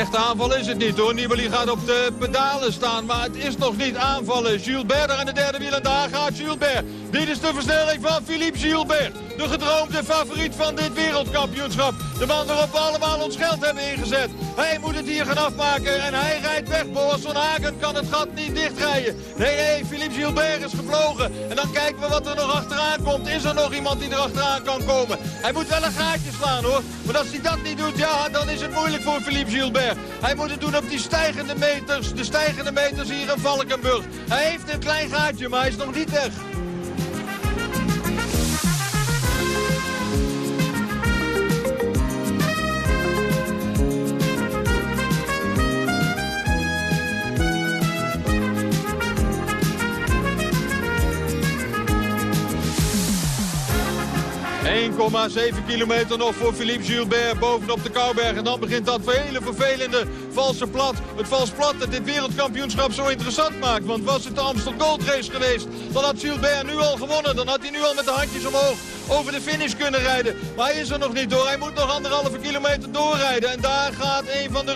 Echte aanval is het niet hoor. Nibali gaat op de pedalen staan, maar het is nog niet aanvallen. Gilbert aan de derde wiel en daar gaat Gilbert. Dit is de versnelling van Philippe Gilbert. De gedroomde favoriet van dit wereldkampioenschap. De man waarop we allemaal ons geld hebben ingezet. Hij moet het hier gaan afmaken en hij rijdt weg. Boas van Hagen kan het gat niet dichtrijden. Nee, nee, Philippe Gilbert is gevlogen. En dan kijken we wat er nog achteraan komt. Is er nog iemand die er achteraan kan komen? Hij moet wel een gaatje slaan hoor. Maar als hij dat niet doet, ja, dan is het moeilijk voor Philippe Gilbert. Hij moet het doen op die stijgende meters. De stijgende meters hier in Valkenburg. Hij heeft een klein gaatje, maar hij is nog niet weg. 1,7 kilometer nog voor Philippe Gilbert bovenop de Kouberg. En dan begint dat hele vervelende valse plat. Het vals plat dat dit wereldkampioenschap zo interessant maakt. Want was het de Amsterdam Gold Race geweest, dan had Gilbert nu al gewonnen. Dan had hij nu al met de handjes omhoog over de finish kunnen rijden. Maar hij is er nog niet door. Hij moet nog anderhalve kilometer doorrijden. En daar gaat een van de